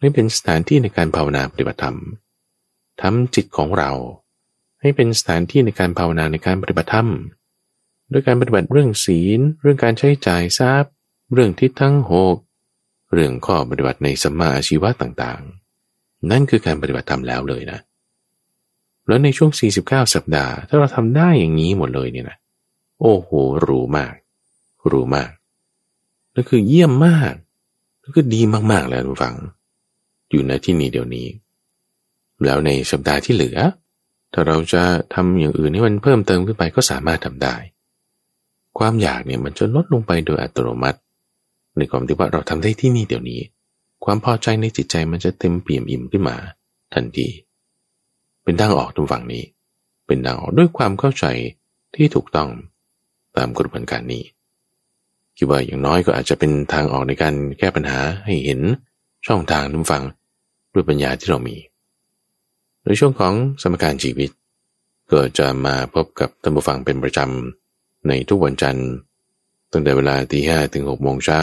ให้เป็นสถานที่ในการภาวนาปฏิบัติธรรมทำจิตของเรา ให้เป็นสถานที่ในการภาวนาในการปฏิบัติธรรมด้วยการปฏิบัติเรื่องศีล เรื่องการใช้จ่ายทรัพย์ เรื่องทิศทั้งหกเรื่องข้อปฏิบัติในสมาอาชีวะต่างๆ นั่นคือการปฏิบัติธรรมแล้วเลยนะ แล้วในช่วง 49 สัปดาห์ ถ้าเราทำได้อย่างนี้หมดเลยเนี่ยนะ โอ้โห รู้มาก รู้มาก นั่นคือเยี่ยมมากนั่นคือดีมากๆแล้วทุกฝัง อยู่ในที่นี้เดี๋ยวนี้ แล้วในสัปดาห์ที่เหลือ ถ้าเราจะทำอย่างอื่นให้มันเพิ่มเติมขึ้นไปก็สามารถทำได้ ความอยากเนี่ยมันจะลดลงไปโดยอัตโนมัติในความที่ว่าเราทำได้ที่นี่เดี๋ยวนี้ ความพอใจในจิตใจมันจะเต็มเปี่ยมอิ่มขึ้นมา ทันที เป็นทางออกตรงฝั่งนี้ เป็นทางออกด้วยความเข้าใจที่ถูกต้องตามกระบวนการนี้ คิดว่าอย่างน้อยก็อาจจะเป็นทางออกในการแก้ปัญหาให้เห็นช่องทางนุ่มฟังด้วยปัญญาที่เรามี ในช่วงของสมการชีวิต ก็จะมาพบกับท่านผู้ฟังเป็นประจำในทุกวันจันทร์ ตั้งแต่เวลาตีห้ถึงหกโมงเช้า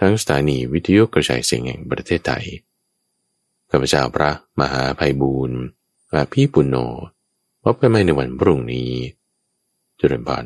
ทั้งสถานีวิทยุกระจายเสียงแห่งประเทศไทยข้าพเจ้าพระมหาภัยบูรณ์อาพี่ปุณโญพบกันใหม่ในวันพรุ่งนี้เจริญพร